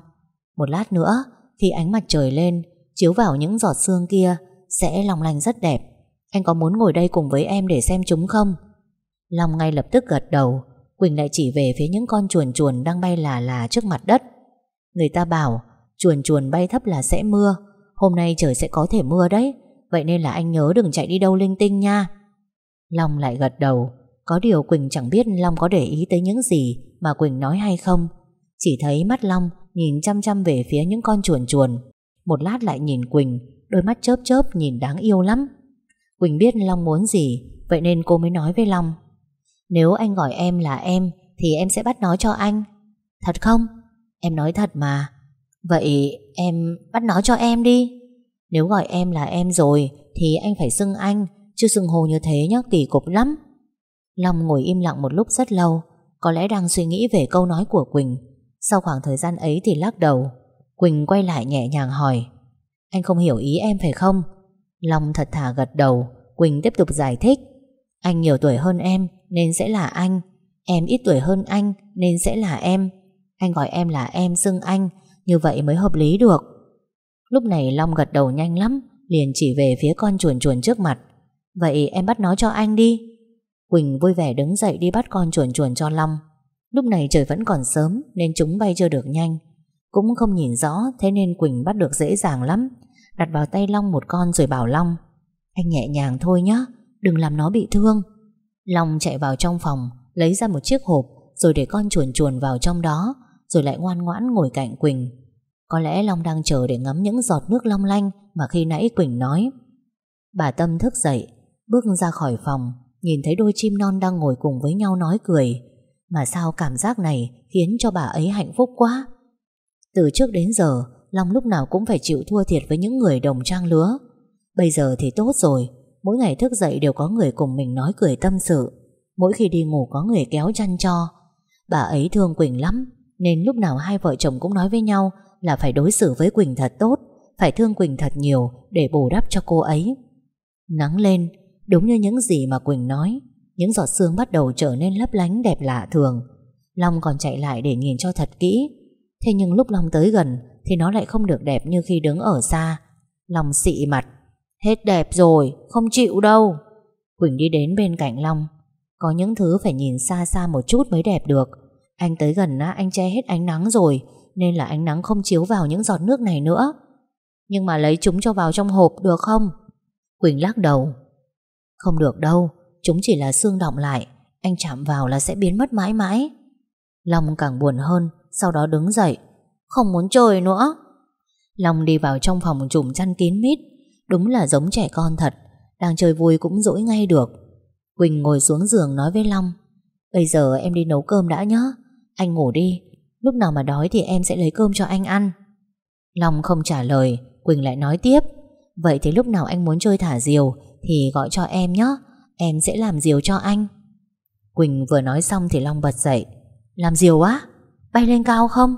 Một lát nữa, Khi ánh mặt trời lên, Chiếu vào những giọt sương kia, Sẽ long lanh rất đẹp. Anh có muốn ngồi đây cùng với em để xem chúng không? Long ngay lập tức gật đầu. Quỳnh lại chỉ về phía những con chuồn chuồn Đang bay là là trước mặt đất. Người ta bảo, chuồn chuồn bay thấp là sẽ mưa. Hôm nay trời sẽ có thể mưa đấy. Vậy nên là anh nhớ đừng chạy đi đâu linh tinh nha. Long lại gật đầu. Có điều Quỳnh chẳng biết Long có để ý tới những gì Mà Quỳnh nói hay không. Chỉ thấy mắt Long nhìn chăm chăm về phía những con chuồn chuồn. Một lát lại nhìn Quỳnh, Đôi mắt chớp chớp nhìn đáng yêu lắm. Quỳnh biết Long muốn gì, Vậy nên cô mới nói với Long. Nếu anh gọi em là em, Thì em sẽ bắt nó cho anh. Thật không? Em nói thật mà. Vậy em bắt nó cho em đi. Nếu gọi em là em rồi, Thì anh phải xưng anh, Chứ xưng hồ như thế nhá, kỳ cục lắm. Long ngồi im lặng một lúc rất lâu, Có lẽ đang suy nghĩ về câu nói của Quỳnh. Sau khoảng thời gian ấy thì lắc đầu. Quỳnh quay lại nhẹ nhàng hỏi, Anh không hiểu ý em phải không? Long thật thà gật đầu, Quỳnh tiếp tục giải thích, Anh nhiều tuổi hơn em nên sẽ là anh. Em ít tuổi hơn anh, nên sẽ là em. Anh gọi em là em xưng anh, Như vậy mới hợp lý được. Lúc này Long gật đầu nhanh lắm, Liền chỉ về phía con chuồn chuồn trước mặt. Vậy em bắt nó cho anh đi. Quỳnh vui vẻ đứng dậy đi bắt con chuồn chuồn cho Long. Lúc này trời vẫn còn sớm, Nên chúng bay chưa được nhanh. Cũng không nhìn rõ, Thế nên Quỳnh bắt được dễ dàng lắm. Đặt vào tay Long một con rồi bảo Long, Anh nhẹ nhàng thôi nhé Đừng làm nó bị thương. Long chạy vào trong phòng, Lấy ra một chiếc hộp, Rồi để con chuồn chuồn vào trong đó, Rồi lại ngoan ngoãn ngồi cạnh Quỳnh. Có lẽ Long đang chờ để ngắm những giọt nước long lanh Mà khi nãy Quỳnh nói. Bà Tâm thức dậy, Bước ra khỏi phòng, Nhìn thấy đôi chim non đang ngồi cùng với nhau nói cười. Mà sao cảm giác này Khiến cho bà ấy hạnh phúc quá? Từ trước đến giờ, Long lúc nào cũng phải chịu thua thiệt với những người đồng trang lứa. Bây giờ thì tốt rồi Mỗi ngày thức dậy đều có người cùng mình nói cười tâm sự. Mỗi khi đi ngủ có người kéo chăn cho. Bà ấy thương Quỳnh lắm, Nên lúc nào hai vợ chồng cũng nói với nhau Là phải đối xử với Quỳnh thật tốt, Phải thương Quỳnh thật nhiều Để bù đắp cho cô ấy. Nắng lên, Đúng như những gì mà Quỳnh nói, Những giọt sương bắt đầu trở nên lấp lánh đẹp lạ thường. Long còn chạy lại để nhìn cho thật kỹ. Thế nhưng lúc Long tới gần Thì nó lại không được đẹp như khi đứng ở xa. Long xị mặt. Hết đẹp rồi, không chịu đâu. Quỳnh đi đến bên cạnh Long. Có những thứ phải nhìn xa xa một chút mới đẹp được. Anh tới gần á, anh che hết ánh nắng rồi Nên là ánh nắng không chiếu vào những giọt nước này nữa. Nhưng mà lấy chúng cho vào trong hộp được không? Quỳnh lắc đầu. Không được đâu Chúng chỉ là xương động lại. Anh chạm vào là sẽ biến mất mãi mãi. Long càng buồn hơn Sau đó đứng dậy. Không muốn chơi nữa. Long đi vào trong phòng trùm chăn kín mít. Đúng là giống trẻ con thật, Đang chơi vui cũng dỗi ngay được. Quỳnh ngồi xuống giường nói với Long, Bây giờ em đi nấu cơm đã nhé Anh ngủ đi, Lúc nào mà đói thì em sẽ lấy cơm cho anh ăn. Long không trả lời, Quỳnh lại nói tiếp, Vậy thì lúc nào anh muốn chơi thả diều Thì gọi cho em nhé Em sẽ làm diều cho anh. Quỳnh vừa nói xong thì Long bật dậy, Làm diều á? Bay lên cao không?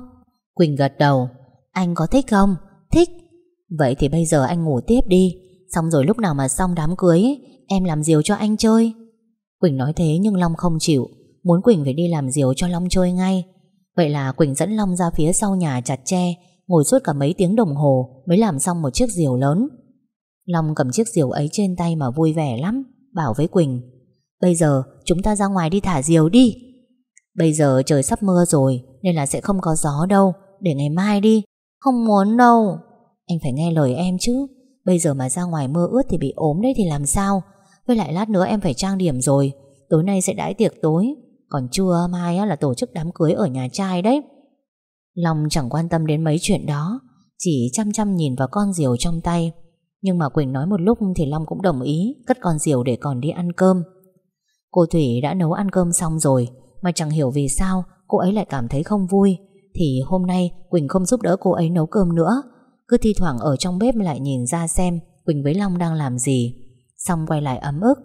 Quỳnh gật đầu, Anh có thích không? Thích. Vậy thì bây giờ anh ngủ tiếp đi. Xong rồi lúc nào mà xong đám cưới Em làm diều cho anh chơi. Quỳnh nói thế nhưng Long không chịu. Muốn Quỳnh phải đi làm diều cho Long chơi ngay. Vậy là Quỳnh dẫn Long ra phía sau nhà chặt tre, Ngồi suốt cả mấy tiếng đồng hồ Mới làm xong một chiếc diều lớn. Long cầm chiếc diều ấy trên tay mà vui vẻ lắm, Bảo với Quỳnh, Bây giờ chúng ta ra ngoài đi thả diều đi. Bây giờ trời sắp mưa rồi Nên là sẽ không có gió đâu, Để ngày mai đi. Không muốn đâu. Anh phải nghe lời em chứ. Bây giờ mà ra ngoài mưa ướt thì bị ốm đấy thì làm sao? Với lại lát nữa em phải trang điểm rồi. Tối nay sẽ đãi tiệc tối. Còn trưa mai là tổ chức đám cưới ở nhà trai đấy. Long chẳng quan tâm đến mấy chuyện đó, Chỉ chăm chăm nhìn vào con diều trong tay. Nhưng mà Quỳnh nói một lúc Thì Long cũng đồng ý, Cất con diều để còn đi ăn cơm. Cô Thủy đã nấu ăn cơm xong rồi, Mà chẳng hiểu vì sao cô ấy lại cảm thấy không vui. Thì hôm nay Quỳnh không giúp đỡ cô ấy nấu cơm nữa. Cứ thi thoảng ở trong bếp lại nhìn ra xem Quỳnh với Long đang làm gì. Xong quay lại ấm ức.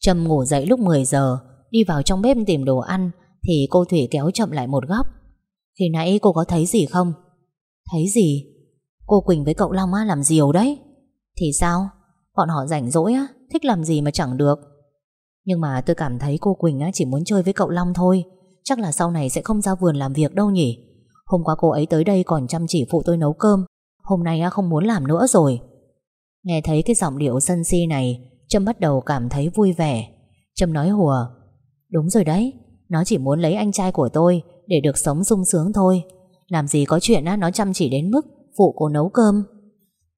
Trâm ngủ dậy lúc 10 giờ Đi vào trong bếp tìm đồ ăn Thì cô Thủy kéo chậm lại một góc. Khi nãy cô có thấy gì không? Thấy gì? Cô Quỳnh với cậu Long á, làm diều đấy? Thì sao? Bọn họ rảnh rỗi á Thích làm gì mà chẳng được. Nhưng mà tôi cảm thấy cô Quỳnh á, chỉ muốn chơi với cậu Long thôi. Chắc là sau này sẽ không ra vườn làm việc đâu nhỉ. Hôm qua cô ấy tới đây còn chăm chỉ phụ tôi nấu cơm. Hôm nay không muốn làm nữa rồi. Nghe thấy cái giọng điệu sân si này Trâm bắt đầu cảm thấy vui vẻ. Trâm nói hùa Đúng rồi đấy Nó chỉ muốn lấy anh trai của tôi Để được sống sung sướng thôi. Làm gì có chuyện á, nó chăm chỉ đến mức Phụ cô nấu cơm.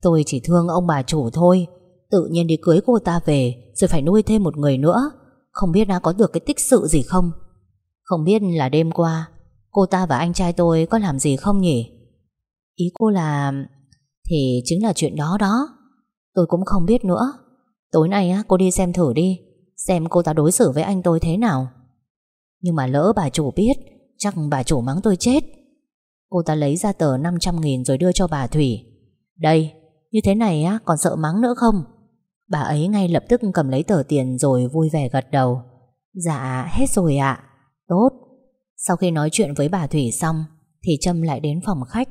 Tôi chỉ thương ông bà chủ thôi Tự nhiên đi cưới cô ta về Rồi phải nuôi thêm một người nữa. Không biết đã có được cái tích sự gì không? Không biết là đêm qua Cô ta và anh trai tôi có làm gì không nhỉ? Ý cô là thì chính là chuyện đó đó. Tôi cũng không biết nữa. Tối nay á, cô đi xem thử đi Xem cô ta đối xử với anh tôi thế nào. Nhưng mà lỡ bà chủ biết Chắc bà chủ mắng tôi chết. Cô ta lấy ra tờ 500 nghìn rồi đưa cho bà Thủy. Đây Như thế này á còn sợ mắng nữa không? Bà ấy ngay lập tức cầm lấy tờ tiền Rồi vui vẻ gật đầu. Dạ hết rồi ạ. Tốt. Sau khi nói chuyện với bà Thủy xong Thì Trâm lại đến phòng khách.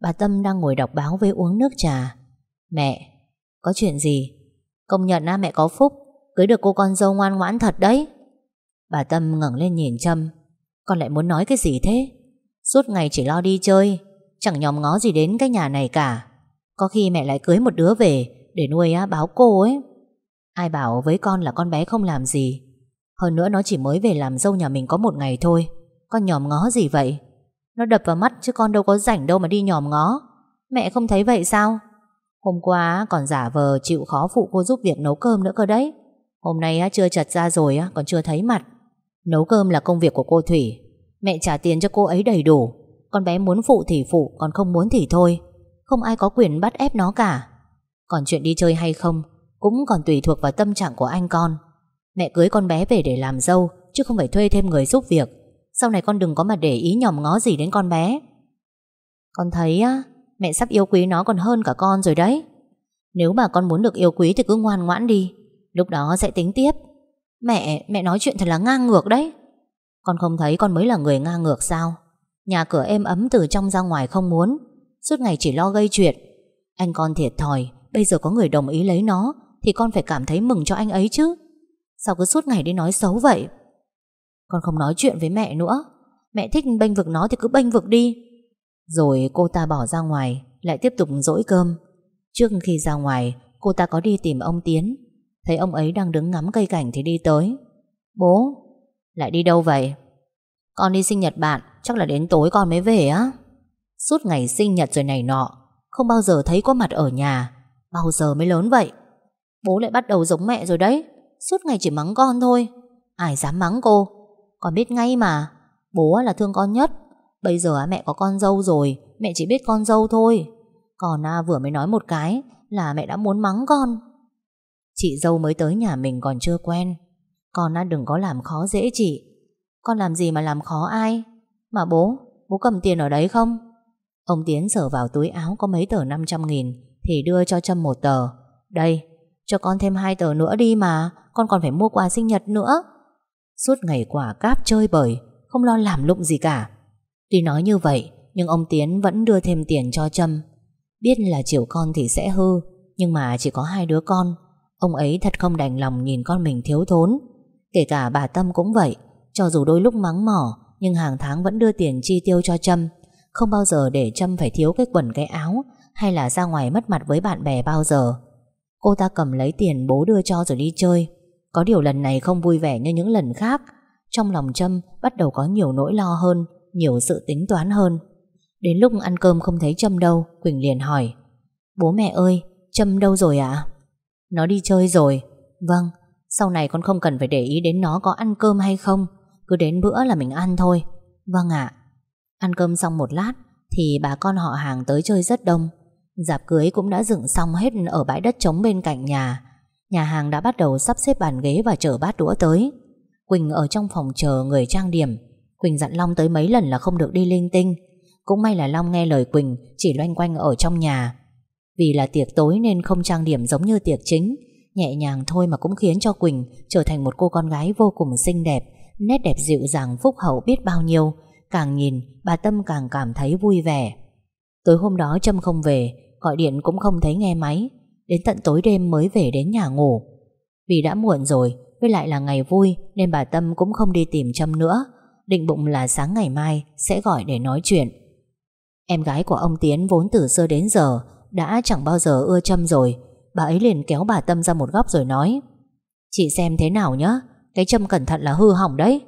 Bà Tâm đang ngồi đọc báo với uống nước trà. Mẹ Có chuyện gì? Công nhận á mẹ có phúc. Cưới được cô con dâu ngoan ngoãn thật đấy. Bà Tâm ngẩng lên nhìn Trâm. Con lại muốn nói cái gì thế? Suốt ngày chỉ lo đi chơi. Chẳng nhòm ngó gì đến cái nhà này cả. Có khi mẹ lại cưới một đứa về Để nuôi á, báo cô ấy. Ai bảo với con là con bé không làm gì. Hơn nữa nó chỉ mới về làm dâu nhà mình có một ngày thôi. Con nhòm ngó gì vậy? Nó đập vào mắt chứ con đâu có rảnh đâu mà đi nhòm ngó. Mẹ không thấy vậy sao? Hôm qua còn giả vờ chịu khó phụ cô giúp việc nấu cơm nữa cơ đấy. Hôm nay chưa chật ra rồi còn chưa thấy mặt. Nấu cơm là công việc của cô Thủy. Mẹ trả tiền cho cô ấy đầy đủ. Con bé muốn phụ thì phụ, Còn không muốn thì thôi. Không ai có quyền bắt ép nó cả. Còn chuyện đi chơi hay không, Cũng còn tùy thuộc vào tâm trạng của anh con. Mẹ cưới con bé về để làm dâu, Chứ không phải thuê thêm người giúp việc. Sau này con đừng có mà để ý nhòm ngó gì đến con bé. Con thấy á Mẹ sắp yêu quý nó còn hơn cả con rồi đấy. Nếu mà con muốn được yêu quý Thì cứ ngoan ngoãn đi Lúc đó sẽ tính tiếp. Mẹ, mẹ nói chuyện thật là ngang ngược đấy. Con không thấy con mới là người ngang ngược sao? Nhà cửa êm ấm từ trong ra ngoài không muốn Suốt ngày chỉ lo gây chuyện. Anh con thiệt thòi Bây giờ có người đồng ý lấy nó Thì con phải cảm thấy mừng cho anh ấy chứ. Sao cứ suốt ngày đi nói xấu vậy? Con không nói chuyện với mẹ nữa. Mẹ thích bênh vực nó thì cứ bênh vực đi. Rồi cô ta bỏ ra ngoài, Lại tiếp tục dỗi cơm. Trước khi ra ngoài, Cô ta có đi tìm ông Tiến. Thấy ông ấy đang đứng ngắm cây cảnh thì đi tới. Bố, Lại đi đâu vậy? Con đi sinh nhật bạn, Chắc là đến tối con mới về á. Suốt ngày sinh nhật rồi này nọ, Không bao giờ thấy có mặt ở nhà, Bao giờ mới lớn vậy? Bố lại bắt đầu giống mẹ rồi đấy, Suốt ngày chỉ mắng con thôi. Ai dám mắng cô? Con biết ngay mà. Bố là thương con nhất. Bây giờ mẹ có con dâu rồi. Mẹ chỉ biết con dâu thôi. Còn à, vừa mới nói một cái Là mẹ đã muốn mắng con. Chị dâu mới tới nhà mình còn chưa quen. Con đừng có làm khó dễ chị. Con làm gì mà làm khó ai? Mà bố Bố cầm tiền ở đấy không? Ông Tiến sở vào túi áo có mấy tờ 500 nghìn Thì đưa cho Trâm một tờ. Đây, cho con thêm hai tờ nữa đi mà. Con còn phải mua quà sinh nhật nữa. Suốt ngày quả cáp chơi bời, Không lo làm lụng gì cả. Tuy nói như vậy, Nhưng ông Tiến vẫn đưa thêm tiền cho Trâm. Biết là chiều con thì sẽ hư, Nhưng mà chỉ có hai đứa con. Ông ấy thật không đành lòng nhìn con mình thiếu thốn. Kể cả bà Tâm cũng vậy, Cho dù đôi lúc mắng mỏ, Nhưng hàng tháng vẫn đưa tiền chi tiêu cho Trâm. Không bao giờ để Trâm phải thiếu cái quần, cái áo, Hay là ra ngoài mất mặt với bạn bè bao giờ. Cô ta cầm lấy tiền bố đưa cho rồi đi chơi. Có điều lần này không vui vẻ như những lần khác. Trong lòng Trâm bắt đầu có nhiều nỗi lo hơn Nhiều sự tính toán hơn. Đến lúc ăn cơm không thấy Trâm đâu Quỳnh liền hỏi Bố mẹ ơi, Trâm đâu rồi ạ? Nó đi chơi rồi. Vâng, sau này con không cần phải để ý đến nó có ăn cơm hay không Cứ đến bữa là mình ăn thôi. Vâng ạ. Ăn cơm xong một lát Thì bà con họ hàng tới chơi rất đông. Dạp cưới cũng đã dựng xong hết ở bãi đất trống bên cạnh nhà. Nhà hàng đã bắt đầu sắp xếp bàn ghế và chở bát đũa tới. Quỳnh ở trong phòng chờ người trang điểm. Quỳnh dặn Long tới mấy lần là không được đi linh tinh. Cũng may là Long nghe lời Quỳnh, Chỉ loanh quanh ở trong nhà. Vì là tiệc tối nên không trang điểm giống như tiệc chính. Nhẹ nhàng thôi mà cũng khiến cho Quỳnh Trở thành một cô con gái vô cùng xinh đẹp, Nét đẹp dịu dàng, phúc hậu biết bao nhiêu. Càng nhìn, bà Tâm càng cảm thấy vui vẻ. Tối hôm đó Trâm không về, Gọi điện cũng không thấy nghe máy. Đến tận tối đêm mới về đến nhà ngủ. Vì đã muộn rồi, Với lại là ngày vui, Nên bà Tâm cũng không đi tìm Trâm nữa. Định bụng là sáng ngày mai, Sẽ gọi để nói chuyện. Em gái của ông Tiến vốn từ xưa đến giờ, Đã chẳng bao giờ ưa Trâm rồi. Bà ấy liền kéo bà Tâm ra một góc rồi nói, Chị xem thế nào nhá, Cái Trâm cẩn thận là hư hỏng đấy.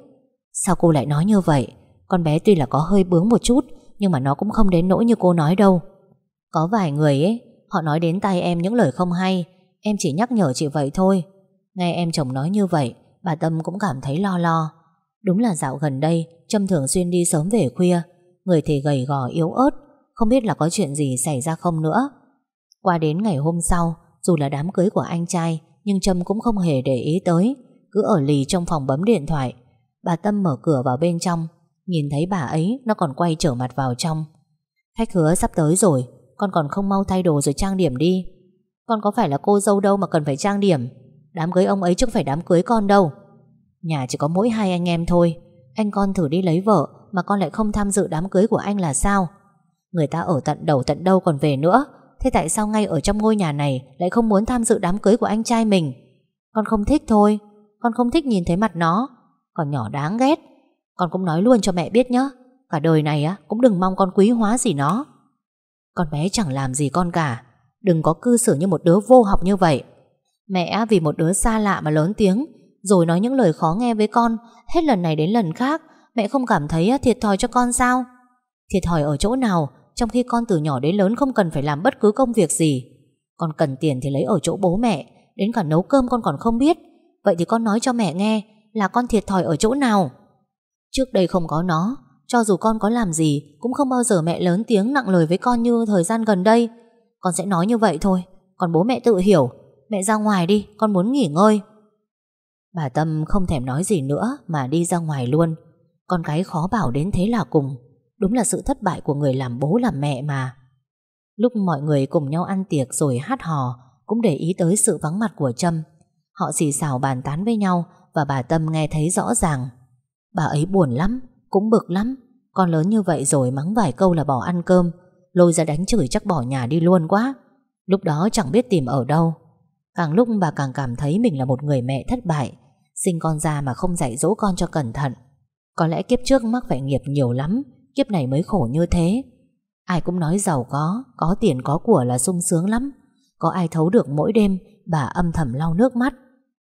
Sao cô lại nói như vậy? Con bé tuy là có hơi bướng một chút, Nhưng mà nó cũng không đến nỗi như cô nói đâu. Có vài người ấy Họ nói đến tay em những lời không hay. Em chỉ nhắc nhở chị vậy thôi. Nghe em chồng nói như vậy, Bà Tâm cũng cảm thấy lo lo. Đúng là dạo gần đây, Trâm thường xuyên đi sớm về khuya. Người thì gầy gò yếu ớt, Không biết là có chuyện gì xảy ra không nữa. Qua đến ngày hôm sau, Dù là đám cưới của anh trai, Nhưng Trâm cũng không hề để ý tới. Cứ ở lì trong phòng bấm điện thoại. Bà Tâm mở cửa vào bên trong. Nhìn thấy bà ấy, Nó còn quay trở mặt vào trong. Khách hứa sắp tới rồi con còn không mau thay đồ rồi trang điểm đi. Con có phải là cô dâu đâu mà cần phải trang điểm? Đám cưới ông ấy chứ không phải đám cưới con đâu. Nhà chỉ có mỗi hai anh em thôi. Anh con thử đi lấy vợ Mà con lại không tham dự đám cưới của anh là sao? Người ta ở tận đầu tận đâu còn về nữa. Thế tại sao ngay ở trong ngôi nhà này Lại không muốn tham dự đám cưới của anh trai mình? Con không thích thôi. Con không thích nhìn thấy mặt nó. Còn nhỏ đáng ghét. Con cũng nói luôn cho mẹ biết nhé Cả đời này á, cũng đừng mong con quý hóa gì nó. Con bé chẳng làm gì con cả. Đừng có cư xử như một đứa vô học như vậy. Mẹ vì một đứa xa lạ mà lớn tiếng, Rồi nói những lời khó nghe với con. Hết lần này đến lần khác, Mẹ không cảm thấy à, thiệt thòi cho con sao? Thiệt thòi ở chỗ nào, Trong khi con từ nhỏ đến lớn không cần phải làm bất cứ công việc gì. Con cần tiền thì lấy ở chỗ bố mẹ, Đến cả nấu cơm con còn không biết. Vậy thì con nói cho mẹ nghe, Là con thiệt thòi ở chỗ nào? Trước đây không có nó cho dù con có làm gì, Cũng không bao giờ mẹ lớn tiếng nặng lời với con như thời gian gần đây. Con sẽ nói như vậy thôi, Còn bố mẹ tự hiểu. Mẹ ra ngoài đi, con muốn nghỉ ngơi. Bà Tâm không thèm nói gì nữa Mà đi ra ngoài luôn. Con cái khó bảo đến thế là cùng. Đúng là sự thất bại của người làm bố làm mẹ mà. Lúc mọi người cùng nhau ăn tiệc rồi hát hò, Cũng để ý tới sự vắng mặt của Trâm. Họ xì xào bàn tán với nhau Và bà Tâm nghe thấy rõ ràng. Bà ấy buồn lắm cũng bực lắm. Con lớn như vậy rồi mắng vài câu là bỏ ăn cơm. Lôi ra đánh chửi chắc bỏ nhà đi luôn quá. Lúc đó chẳng biết tìm ở đâu. Càng lúc bà càng cảm thấy mình là một người mẹ thất bại. Sinh con ra mà không dạy dỗ con cho cẩn thận. Có lẽ kiếp trước mắc phải nghiệp nhiều lắm. Kiếp này mới khổ như thế. Ai cũng nói giàu có Có tiền, có của là sung sướng lắm. Có ai thấu được mỗi đêm, Bà âm thầm lau nước mắt.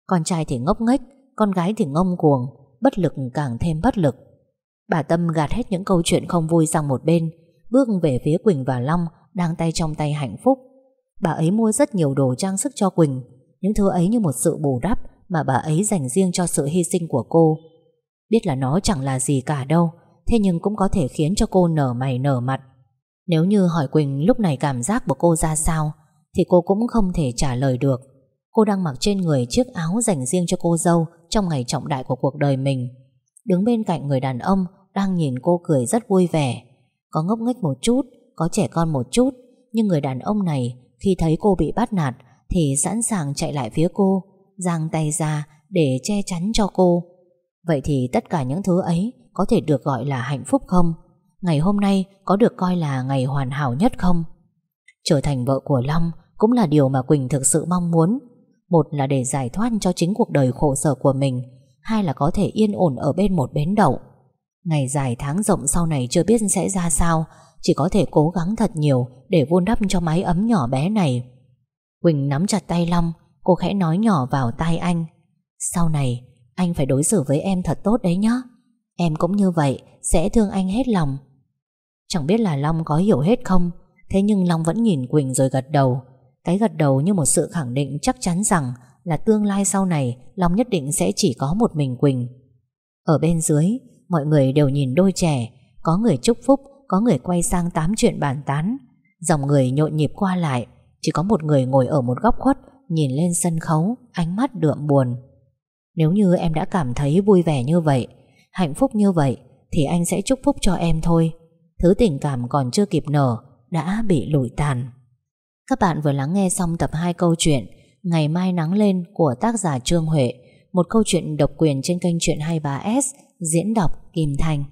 Con trai thì ngốc nghếch, Con gái thì ngông cuồng, Bất lực càng thêm bất lực. Bà Tâm gạt hết những câu chuyện không vui sang một bên, Bước về phía Quỳnh và Long, Đang tay trong tay hạnh phúc. Bà ấy mua rất nhiều đồ trang sức cho Quỳnh, Những thứ ấy như một sự bù đắp Mà bà ấy dành riêng cho sự hy sinh của cô. Biết là nó chẳng là gì cả đâu, Thế nhưng cũng có thể khiến cho cô nở mày nở mặt. Nếu như hỏi Quỳnh lúc này cảm giác của cô ra sao, Thì cô cũng không thể trả lời được. Cô đang mặc trên người chiếc áo dành riêng cho cô dâu Trong ngày trọng đại của cuộc đời mình. Đứng bên cạnh người đàn ông Đang nhìn cô cười rất vui vẻ. Có ngốc nghếch một chút, Có trẻ con một chút, Nhưng người đàn ông này khi thấy cô bị bắt nạt Thì sẵn sàng chạy lại phía cô, Giang tay ra để che chắn cho cô. Vậy thì tất cả những thứ ấy Có thể được gọi là hạnh phúc không? Ngày hôm nay có được coi là ngày hoàn hảo nhất không? Trở thành vợ của Long Cũng là điều mà Quỳnh thực sự mong muốn. Một là để giải thoát cho chính cuộc đời khổ sở của mình Hai là có thể yên ổn ở bên một bến đậu. Ngày dài tháng rộng sau này chưa biết sẽ ra sao, chỉ có thể cố gắng thật nhiều Để vun đắp cho mái ấm nhỏ bé này. Quỳnh nắm chặt tay Long, Cô khẽ nói nhỏ vào tai anh. Sau này, anh phải đối xử với em thật tốt đấy nhá. Em cũng như vậy, Sẽ thương anh hết lòng. Chẳng biết là Long có hiểu hết không, Thế nhưng Long vẫn nhìn Quỳnh rồi gật đầu. Cái gật đầu như một sự khẳng định chắc chắn rằng là tương lai sau này, Long nhất định sẽ chỉ có một mình Quỳnh. Ở bên dưới, Mọi người đều nhìn đôi trẻ, Có người chúc phúc, có người quay sang tám chuyện bàn tán. Dòng người nhộn nhịp qua lại, Chỉ có một người ngồi ở một góc khuất, Nhìn lên sân khấu, Ánh mắt đượm buồn. Nếu như em đã cảm thấy vui vẻ như vậy, Hạnh phúc như vậy, Thì anh sẽ chúc phúc cho em thôi. Thứ tình cảm còn chưa kịp nở, Đã bị lụi tàn. Các bạn vừa lắng nghe xong tập 2 câu chuyện Ngày mai nắng lên của tác giả Trương Huệ, Một câu chuyện độc quyền trên kênh Chuyện 23S Diễn đọc Kim Thành.